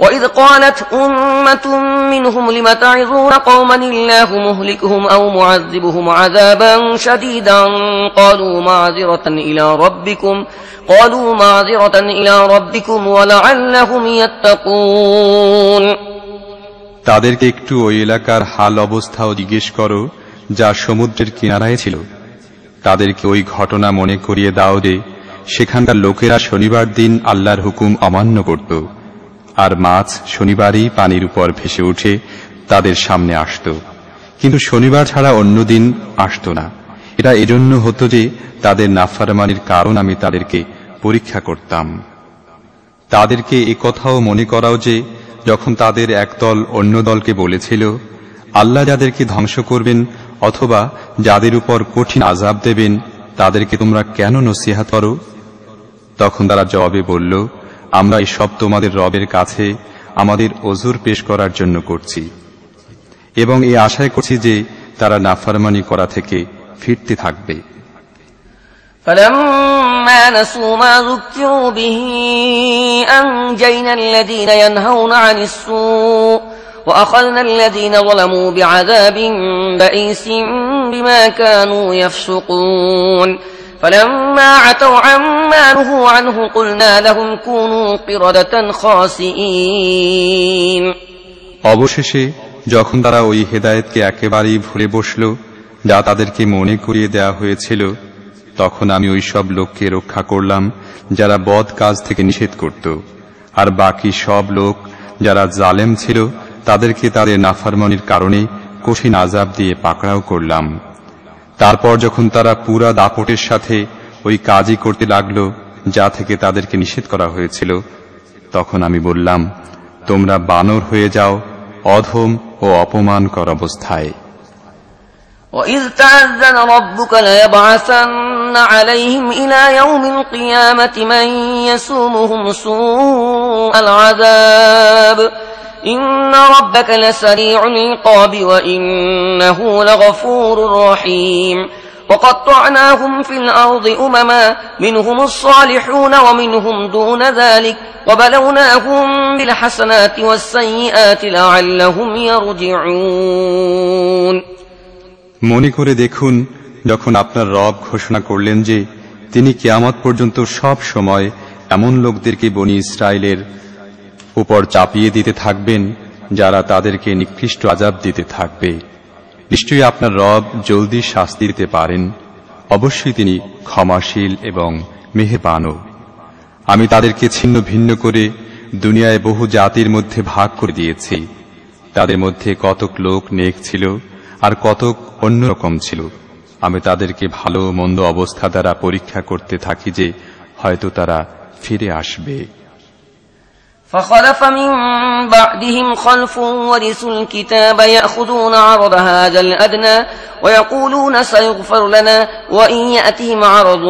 S1: وإذ قالت أمة منهم لم تعظون قوما الله مهلكهم أو معذبهم عذابا شديدا قالوا معذرة إلى ربكم قالوا معذرة إلى ربكم ولعلهم يتقون
S3: তাদেরকে একটু ওই এলাকার হাল অবস্থাও জিজ্ঞেস করো যা সমুদ্রের কিনারায় ছিল তাদেরকে ওই ঘটনা মনে করিয়ে দাও যে সেখানকার লোকেরা শনিবার দিন আল্লাহর হুকুম অমান্য করত আর মাছ শনিবারই পানির উপর ভেসে উঠে তাদের সামনে আসত কিন্তু শনিবার ছাড়া অন্য দিন আসত না এটা এজন্য হতো যে তাদের নাফারমানির কারণ আমি তাদেরকে পরীক্ষা করতাম তাদেরকে এ কথাও মনে করাও যে যখন তাদের একদল অন্য দলকে বলেছিল আল্লাহ যাদেরকে ধ্বংস করবেন অথবা যাদের উপর কঠিন আজাব দেবেন তাদেরকে তোমরা কেন নসিহা করো তখন তারা জবাবে বলল আমরা এসব তোমাদের রবের কাছে আমাদের অজুর পেশ করার জন্য করছি এবং এই আশায় করছি যে তারা নাফরমানি করা থেকে ফিরতে থাকবে
S1: فلما نسوا ما ذكروا به أنجينا الذين ينهون عن السوء وأخذنا الذين ظلموا بعذاب بئيس بما كانوا يفسقون অবশেষে
S3: যখন তারা ওই হেদায়েতকে একেবারেই ভুলে বসল যা তাদেরকে মনে করিয়ে দেয়া হয়েছিল তখন আমি ওই সব লোককে রক্ষা করলাম যারা বদ কাজ থেকে নিষেধ করত আর বাকি সব লোক যারা জালেম ছিল তাদেরকে তাদের নাফারমনির কারণে কঠিন আজাব দিয়ে পাকড়াও করলাম তারপর যখন তারা পুরা দাপটের সাথে ওই কাজই করতে লাগলো যা থেকে তাদেরকে নিষেধ করা হয়েছিল তখন আমি বললাম তোমরা বানর হয়ে যাও অধম ও অপমান কর অবস্থায়
S1: وإذ تأذن ربك ليبعثن عليهم إلى يوم القيامة إن ربك لسريع العقاب وإنه لغفور رحيم وقطعناهم في الأرض أمما منهم الصالحون ومنهم دون ذلك وبلوناهم بالحسنات والسيئات لعلهم يرجعون
S3: মনে করে দেখুন যখন আপনার রব ঘোষণা করলেন যে তিনি কেয়ামত পর্যন্ত সব সময় এমন লোকদেরকে বনি ইসরায়েলের উপর চাপিয়ে দিতে থাকবেন যারা তাদেরকে নিকৃষ্ট আজাব দিতে থাকবে নিশ্চয়ই আপনার রব জলদি শাস্তি দিতে পারেন অবশ্যই তিনি ক্ষমাশীল এবং মেহেবানও আমি তাদেরকে ছিন্ন ভিন্ন করে দুনিয়ায় বহু জাতির মধ্যে ভাগ করে দিয়েছি তাদের মধ্যে কতক লোক নেক ছিল আর কতক অন্যরকম ছিল আমি তাদেরকে ভালো মন্দ অবস্থা দ্বারা পরীক্ষা করতে থাকি যে হয়তো তারা ফিরে আসবে
S1: فخلف من بعدهم خلف ورثوا الكتاب يأخذون عرض هذا الأدنى ويقولون سيغفر لنا وإن يأتهم عرض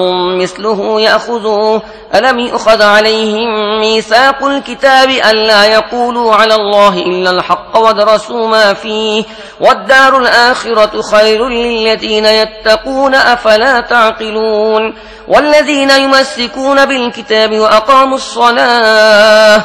S1: مثله يأخذوه ألم يؤخذ عليهم ميثاق الكتاب ألا يقولوا على الله إلا الحق ودرسوا ما فيه والدار الآخرة خير للذين يتقون أفلا تعقلون والذين يمسكون بالكتاب وأقاموا الصلاة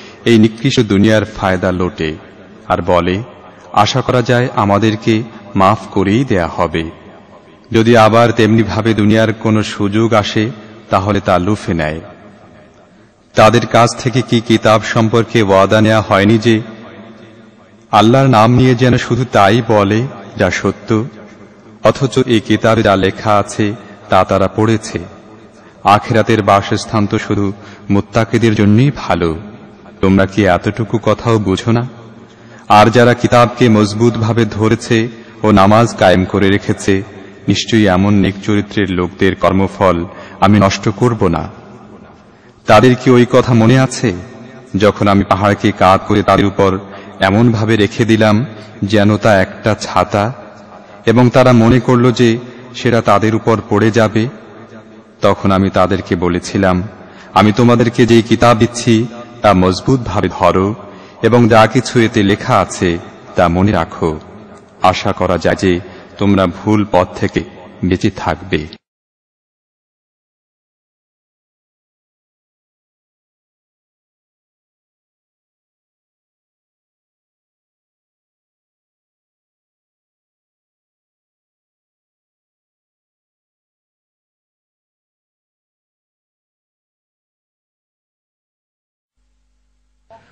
S3: এই নিকৃষ্ট দুনিয়ার ফায়দা লোটে আর বলে আশা করা যায় আমাদেরকে মাফ করেই দেয়া হবে যদি আবার তেমনিভাবে দুনিয়ার কোনো সুযোগ আসে তাহলে তা লুফে নেয় তাদের কাছ থেকে কি কিতাব সম্পর্কে ওয়াদা নেওয়া হয়নি যে আল্লাহর নাম নিয়ে যেন শুধু তাই বলে যা সত্য অথচ এই কিতাবে যা লেখা আছে তা তারা পড়েছে আখেরাতের বাসস্থান তো শুধু মুত্তাকেদের জন্যই ভালো তোমরা কি এতটুকু কথাও বুঝো না আর যারা কিতাবকে মজবুতভাবে ধরেছে ও নামাজ কায়েম করে রেখেছে নিশ্চয়ই এমন নেক চরিত্রের লোকদের কর্মফল আমি নষ্ট করব না তাদের কি ওই কথা মনে আছে যখন আমি পাহাড়কে কাত করে তাদের উপর এমনভাবে রেখে দিলাম যেন তা একটা ছাতা এবং তারা মনে করল যে সেটা তাদের উপর পড়ে যাবে তখন আমি তাদেরকে বলেছিলাম আমি তোমাদেরকে যেই কিতাব দিচ্ছি তা মজবুতভাবে ধরো এবং যা কিছু এতে লেখা আছে তা মনে রাখো আশা করা যায় যে তোমরা ভুল পথ থেকে বেঁচে থাকবে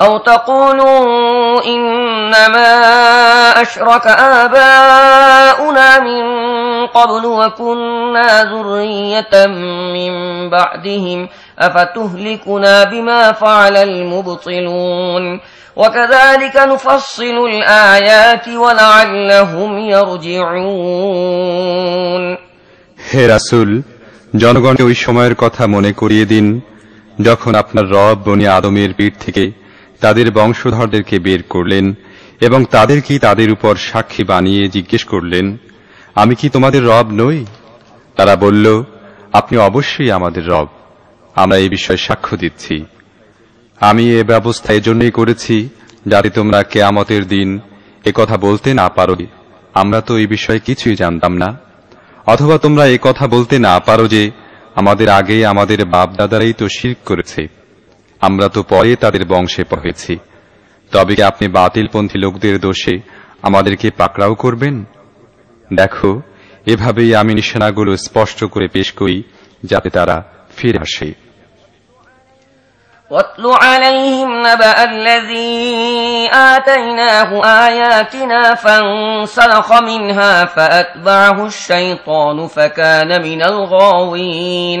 S1: أو تقولوا إنما أشرك آباؤنا من قبل وكنا ذرية من بعدهم أفتهلكنا بما فعل المبطلون وكذلك نفصل الآيات ولعلهم يرجعون
S3: হে রাসুল জনগণকে ওই সময়ের কথা মনে করিয়ে দিন যখন আপনার রব বনি আদমের পিঠ থেকে তাদের বংশধরদেরকে বের করলেন এবং তাদেরকে তাদের উপর সাক্ষী বানিয়ে জিজ্ঞেস করলেন আমি কি তোমাদের রব নই তারা বলল আপনি অবশ্যই আমাদের রব আমরা এই বিষয়ে সাক্ষ্য দিচ্ছি আমি এ ব্যবস্থা এজন্যই করেছি যাতে তোমরা কেয়ামতের দিন এ কথা বলতে না পারো আমরা তো এই বিষয়ে কিছুই জানতাম না অথবা তোমরা এ কথা বলতে না পারো যে আমাদের আগে আমাদের বাপ দাদারাই তো শির করেছে আমরা তো পরে তাদের বংশে পড়েছি তবে কি আপনি বাতিলপন্থী লোকদের দোষে আমাদেরকে পাকড়াও করবেন দেখো এভাবেই আমি নিশানাগুলো স্পষ্ট করে পেশ করি যাতে তারা ফিরে আসে
S1: واتل عليهم نبأ الذي آتيناه آياتنا فانسلخ منها فأتبعه الشيطان فكان من الغاوين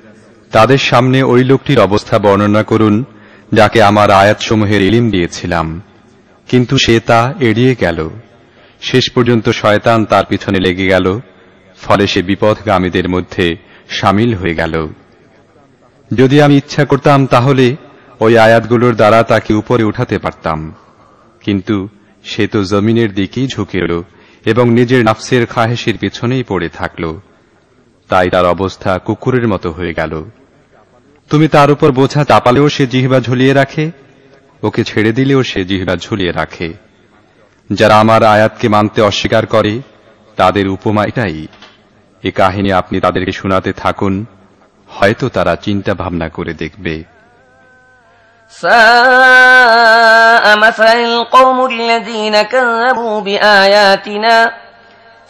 S3: তাদের সামনে ওই লোকটির অবস্থা বর্ণনা করুন যাকে আমার আয়াতসমূহের ইলিম দিয়েছিলাম কিন্তু সে তা এড়িয়ে গেল শেষ পর্যন্ত শয়তান তার পিছনে লেগে গেল ফলে সে বিপদগামীদের মধ্যে সামিল হয়ে গেল যদি আমি ইচ্ছা করতাম তাহলে ওই আয়াতগুলোর দ্বারা তাকে উপরে উঠাতে পারতাম কিন্তু সে তো জমিনের দিকেই ঝুঁকে এল এবং নিজের নাফসের খাহেসের পিছনেই পড়ে থাকল তাই তার অবস্থা কুকুরের মতো হয়ে গেল তুমি তার উপর বোঝা চাপালেও সে জিহিবা ঝুলিয়ে রাখে ওকে ছেড়ে দিলেও সে জিহিবা ঝুলিয়ে রাখে যারা আমার আয়াতকে মানতে অস্বীকার করে তাদের উপমা এটাই এ কাহিনী আপনি তাদেরকে শোনাতে থাকুন হয়তো তারা চিন্তা ভাবনা করে দেখবে
S1: সা مثل القوم الذين كذبوا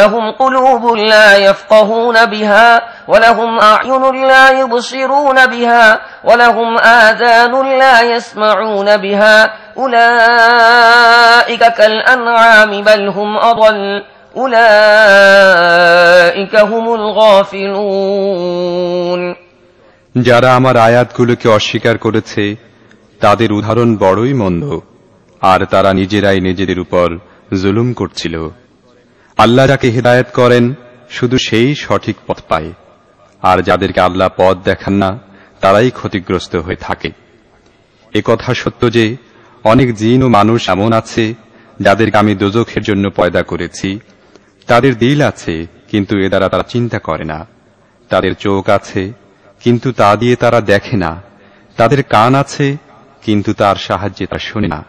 S1: لهم قلوب لا يفقهون بها ولهم أعين لا يبصرون بها ولهم آذان لا يسمعون بها أولئك كالأنعام بل هم أضل أولئك هم الغافلون
S3: যারা আমার আয়াতগুলোকে অস্বীকার করেছে তাদের উদাহরণ বড়ই মন্দ আর তারা নিজেরাই নিজেদের উপর জুলুম করছিল আল্লাহ যাকে হেদায়ত করেন শুধু সেই সঠিক পথ পায় আর যাদেরকে আল্লাহ পথ দেখান না তারাই ক্ষতিগ্রস্ত হয়ে থাকে এ কথা সত্য যে অনেক জিন ও মানুষ এমন আছে যাদেরকে আমি দোজখের জন্য পয়দা করেছি তাদের দিল আছে কিন্তু এ দ্বারা তারা চিন্তা করে না তাদের চোখ আছে কিন্তু তা দিয়ে তারা দেখে না তাদের কান আছে কিন্তু তার সাহায্যে তা শোনে না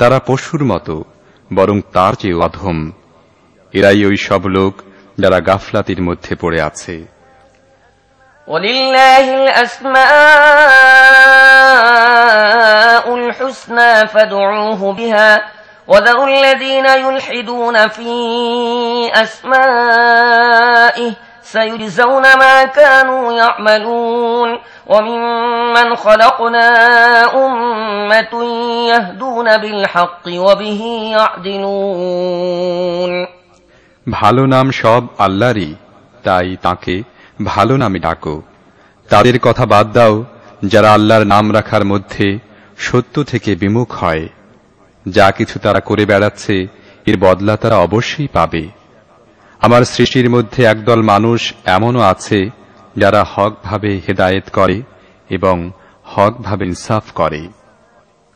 S3: তারা পশুর মতো বরং তার চেয়ে অধম এরাই ওই সব লোক যারা গাফলাতির মধ্যে পড়ে আছে
S1: ولله الأسماء الحسنى فادعوه بها وذروا الذين يلحدون في أسمائه سيجزون ما كانوا يعملون وممن خلقنا أمة يهدون بالحق وبه يعدلون
S3: ভালো নাম সব আল্লাহরই তাই তাকে ভালো নামে ডাকো তাদের কথা বাদ দাও যারা আল্লাহর নাম রাখার মধ্যে সত্য থেকে বিমুখ হয় যা কিছু তারা করে বেড়াচ্ছে এর বদলা তারা অবশ্যই পাবে আমার সৃষ্টির মধ্যে একদল মানুষ এমনও আছে যারা হকভাবে হেদায়েত করে এবং হকভাবে ইনসাফ করে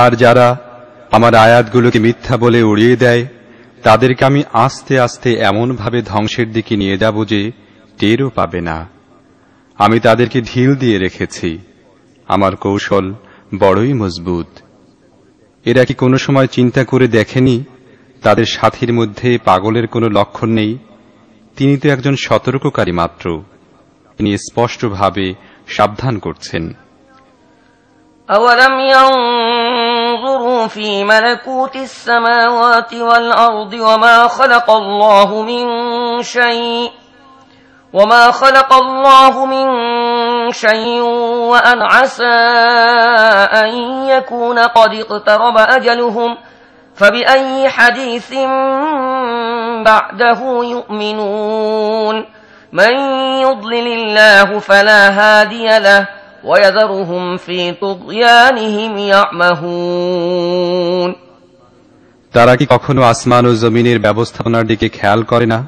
S3: আর যারা আমার আয়াতগুলোকে মিথ্যা বলে উড়িয়ে দেয় তাদেরকে আমি আস্তে আস্তে এমনভাবে ধ্বংসের দিকে নিয়ে যাব যে টেরও পাবে না আমি তাদেরকে ঢিল দিয়ে রেখেছি আমার কৌশল বড়ই মজবুত এরা কি কোনো সময় চিন্তা করে দেখেনি তাদের সাথীর মধ্যে পাগলের কোনো লক্ষণ নেই তিনি তো একজন সতর্ককারী মাত্র তিনি স্পষ্টভাবে সাবধান করছেন
S1: أولم ينظروا في ملكوت السماوات والأرض وما خلق الله من شيء وما خلق الله من شيء وأن عسى أن يكون قد اقترب أجلهم ۖ فبأي حديث بعده يؤمنون من يضلل الله فلا هادي له ويذرهم في طغيانهم يعمهون
S3: তারা কি কখনো আসমান ও জমিনের ব্যবস্থাপনার দিকে খেয়াল করে না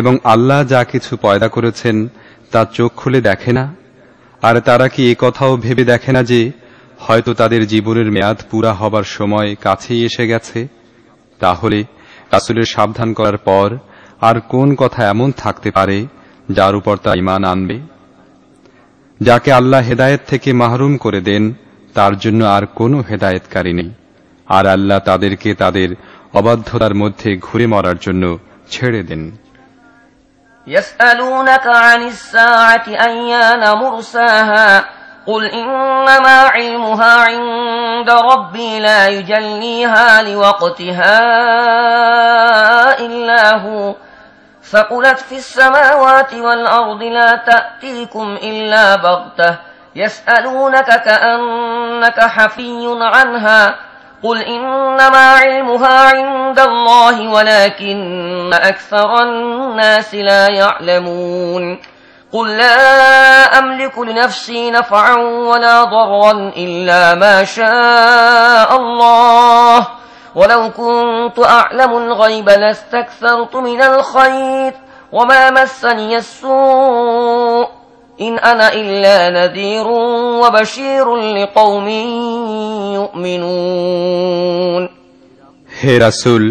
S3: এবং আল্লাহ যা কিছু পয়দা করেছেন তা চোখ খুলে দেখে না আর তারা কি এ কথাও ভেবে দেখে না যে হয়তো তাদের জীবনের মেয়াদ পুরা হবার সময় কাছেই এসে গেছে তাহলে রাসুলের সাবধান করার পর আর কোন কথা এমন থাকতে পারে যার উপর তা ইমান আনবে যাকে আল্লাহ হেদায়েত থেকে মাহরুম করে দেন তার জন্য আর কোনো হেদায়েতকারী নেই আর আল্লাহ তাদেরকে তাদের অবাধ্যতার মধ্যে ঘুরে মরার জন্য ছেড়ে দেন
S1: يسألونك عن الساعة أيان مرساها قل إنما علمها عند ربي لا يجليها لوقتها إلا هو فقلت في السماوات والأرض لا تأتيكم إلا بغتة يسألونك كأنك حفي عنها قل إنما علمها عند الله ولكن أكثر الناس لا يعلمون قل لا أملك لنفسي نفعا ولا ضرا إلا ما شاء الله ولو كنت أعلم الغيب لاستكثرت من الخير وما مسني السوء إن أنا إلا نذير وبشير لقوم
S3: يؤمنون হে রাসুল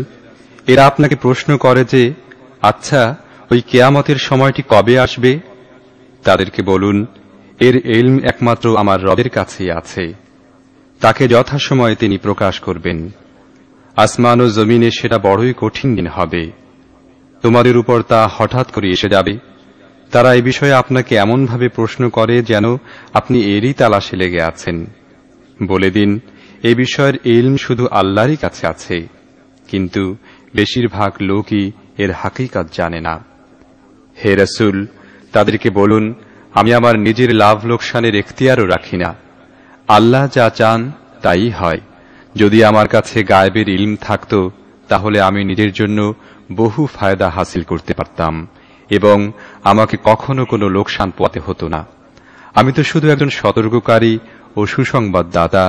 S3: এরা আপনাকে প্রশ্ন করে যে আচ্ছা ওই কেয়ামতের সময়টি কবে আসবে তাদেরকে বলুন এর এলম একমাত্র আমার রবের কাছেই আছে তাকে যথাসময়ে তিনি প্রকাশ করবেন আসমান ও জমিনে সেটা বড়ই কঠিন দিন হবে তোমাদের উপর তা হঠাৎ করে এসে যাবে তারা এ বিষয়ে আপনাকে এমনভাবে প্রশ্ন করে যেন আপনি এরই তালাশে লেগে আছেন বলে দিন এ বিষয়ের এলম শুধু আল্লাহরই কাছে আছে কিন্তু বেশিরভাগ লোকই এর হাকিকত জানে না হে রসুল তাদেরকে বলুন আমি আমার নিজের লাভ লোকসানের এখতিয়ারও রাখি না আল্লাহ যা চান তাই হয় যদি আমার কাছে গায়েবের ইলম থাকত তাহলে আমি নিজের জন্য বহু ফায়দা হাসিল করতে পারতাম এবং আমাকে কখনো কোনো লোকসান পোয়াতে হতো না আমি তো শুধু একজন সতর্ককারী ও সুসংবাদদাতা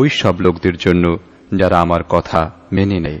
S3: ওই সব লোকদের জন্য যারা আমার কথা মেনে নেয়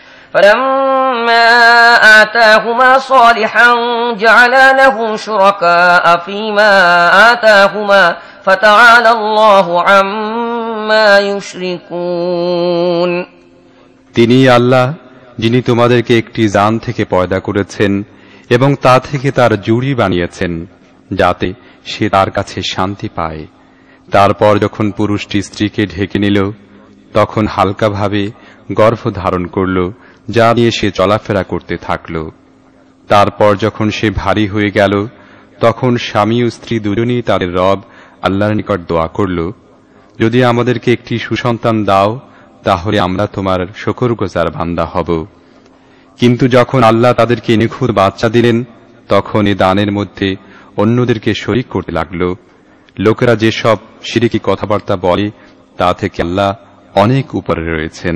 S1: তিনি আল্লাহ যিনি তোমাদেরকে
S3: একটি জান থেকে পয়দা করেছেন এবং তা থেকে তার জুড়ি বানিয়েছেন যাতে সে তার কাছে শান্তি পায় তারপর যখন পুরুষটি স্ত্রীকে ঢেকে নিল তখন হালকাভাবে গর্ভ ধারণ করল যা নিয়ে সে চলাফেরা করতে থাকল তারপর যখন সে ভারী হয়ে গেল তখন স্বামী ও স্ত্রী দুজনেই তাদের রব আল্লাহর নিকট দোয়া করল যদি আমাদেরকে একটি সুসন্তান দাও তাহলে আমরা তোমার শকর গোচার বান্দা হব কিন্তু যখন আল্লাহ তাদেরকে নিখুঁত বাচ্চা দিলেন তখন এ দানের মধ্যে অন্যদেরকে শরিক করতে লাগল লোকেরা যেসব সিরিকি কথাবার্তা বলে তা থেকে আল্লাহ অনেক উপরে রয়েছেন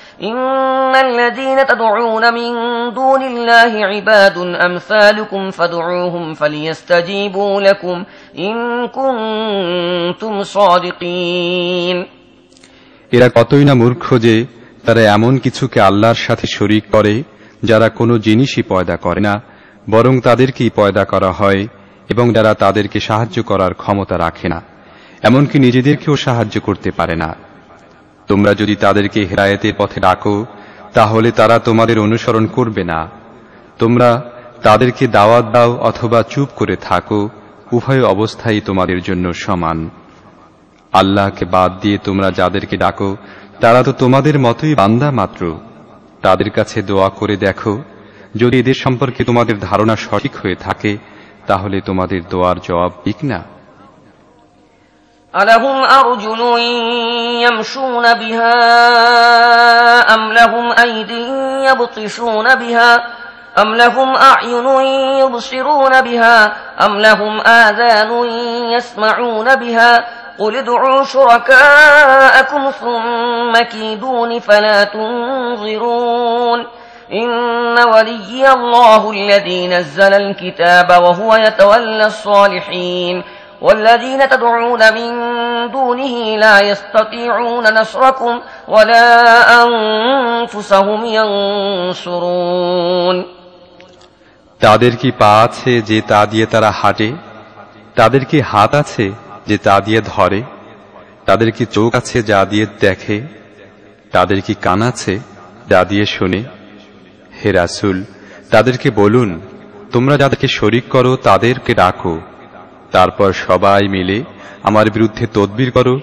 S1: এরা কতই না মূর্খ যে তারা
S3: এমন কিছুকে আল্লাহর সাথে শরিক করে যারা কোনো জিনিসই পয়দা করে না বরং তাদেরকেই পয়দা করা হয় এবং যারা তাদেরকে সাহায্য করার ক্ষমতা রাখে না এমনকি নিজেদেরকেও সাহায্য করতে পারে না তোমরা যদি তাদেরকে হেরায়েতের পথে ডাকো তাহলে তারা তোমাদের অনুসরণ করবে না তোমরা তাদেরকে দাওয়াত দাও অথবা চুপ করে থাকো উভয় অবস্থাই তোমাদের জন্য সমান আল্লাহকে বাদ দিয়ে তোমরা যাদেরকে ডাকো তারা তো তোমাদের মতোই বান্দা মাত্র তাদের কাছে দোয়া করে দেখো যদি এদের সম্পর্কে তোমাদের ধারণা সঠিক হয়ে থাকে তাহলে তোমাদের দোয়ার জবাব ঠিক না
S1: ألهم أرجل يمشون بها أم لهم أيد يبطشون بها أم لهم أعين يبصرون بها أم لهم آذان يسمعون بها قل ادعوا شركاءكم ثم كيدون فلا تنظرون إن ولي الله الذي نزل الكتاب وهو يتولى الصالحين والذين تدعون من دونه لا يستطيعون نصركم ولا أنفسهم ينصرون
S3: তাদের কি পা আছে যে তা দিয়ে তারা হাঁটে তাদের কি হাত আছে যে তা দিয়ে ধরে তাদের কি চোখ আছে যা দিয়ে দেখে তাদের কি কান আছে যা দিয়ে শোনে হেরাসুল তাদেরকে বলুন তোমরা যাদেরকে শরিক করো তাদেরকে ডাকো তারপর সবাই মিলে আমার বিরুদ্ধে তদবির করো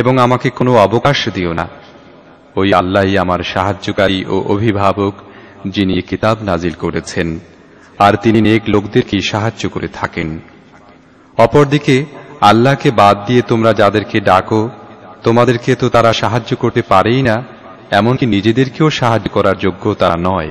S3: এবং আমাকে কোনো অবকাশ দিও না ওই আল্লাহই আমার সাহায্যকারী ও অভিভাবক যিনি কিতাব নাজিল করেছেন আর তিনি নেক লোকদেরকে সাহায্য করে থাকেন অপরদিকে আল্লাহকে বাদ দিয়ে তোমরা যাদেরকে ডাকো তোমাদেরকে তো তারা সাহায্য করতে পারেই না এমনকি নিজেদেরকেও সাহায্য করার যোগ্য তারা নয়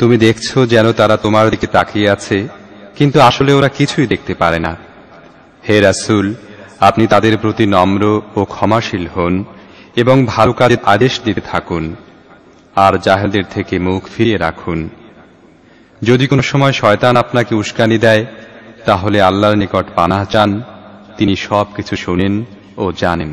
S3: তুমি দেখছো যেন তারা তোমার দিকে তাকিয়ে আছে কিন্তু আসলে ওরা কিছুই দেখতে পারে না হে রাসুল আপনি তাদের প্রতি নম্র ও ক্ষমাশীল হন এবং ভালো কাজের আদেশ দিতে থাকুন আর জাহেদের থেকে মুখ ফিরিয়ে রাখুন যদি কোনো সময় শয়তান আপনাকে উস্কানি দেয় তাহলে আল্লাহর নিকট পানাহ চান তিনি সব কিছু শোনেন ও জানেন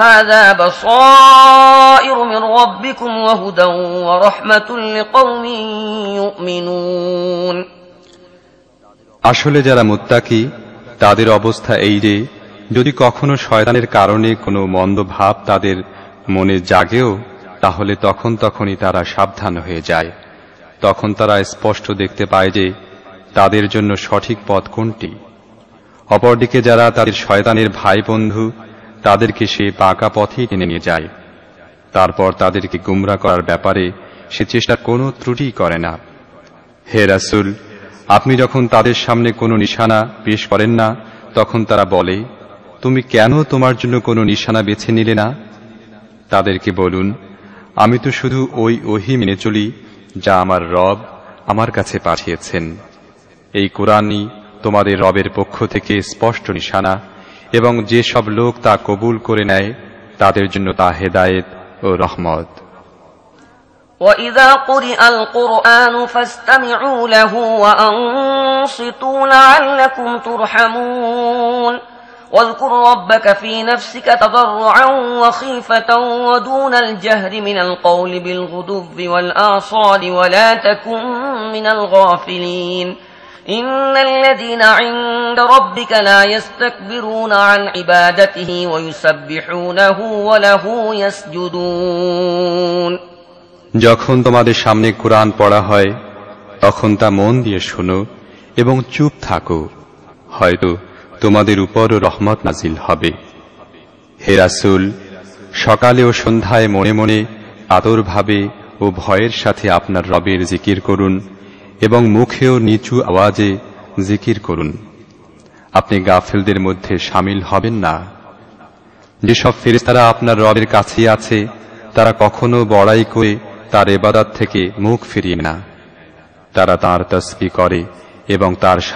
S1: আসলে যারা
S3: মুত্তাকি তাদের অবস্থা এই যে যদি কখনো শয়তানের কারণে কোনো মন্দ ভাব তাদের মনে জাগেও তাহলে তখন তখনই তারা সাবধান হয়ে যায় তখন তারা স্পষ্ট দেখতে পায় যে তাদের জন্য সঠিক পথ কোনটি অপরদিকে যারা তাদের শয়তানের ভাই বন্ধু তাদেরকে সে পাকা পথে টেনে নিয়ে যায় তারপর তাদেরকে গুমরা করার ব্যাপারে সে চেষ্টা কোনো ত্রুটি করে না হে রাসুল আপনি যখন তাদের সামনে কোনো নিশানা পেশ করেন না তখন তারা বলে তুমি কেন তোমার জন্য কোনো নিশানা বেছে নিলে না তাদেরকে বলুন আমি তো শুধু ওই ওহি মেনে চলি যা আমার রব আমার কাছে পাঠিয়েছেন এই কোরআনই তোমাদের রবের পক্ষ থেকে স্পষ্ট নিশানা এবং যে সব লোক তা কবুল করে নেয় তাদের জন্য তা হেদায়েত ও রহমত
S1: মিনাল গাফিলিন যখন তোমাদের সামনে
S3: কোরআন পড়া হয় তখন তা মন দিয়ে শোনো এবং চুপ থাকো হয়তো তোমাদের উপরও রহমত নাজিল হবে হেরাসুল সকালে ও সন্ধ্যায় মনে মনে ভাবে ও ভয়ের সাথে আপনার রবের জিকির করুন এবং মুখেও নিচু আওয়াজে জিকির করুন আপনি গাফেলদের মধ্যে সামিল হবেন না যেসব ফেরেস্তারা আপনার রবের কাছে আছে তারা কখনো বড়াই করে তার এবাদার থেকে মুখ ফিরিয়ে না তারা তাঁর তসবি করে এবং তার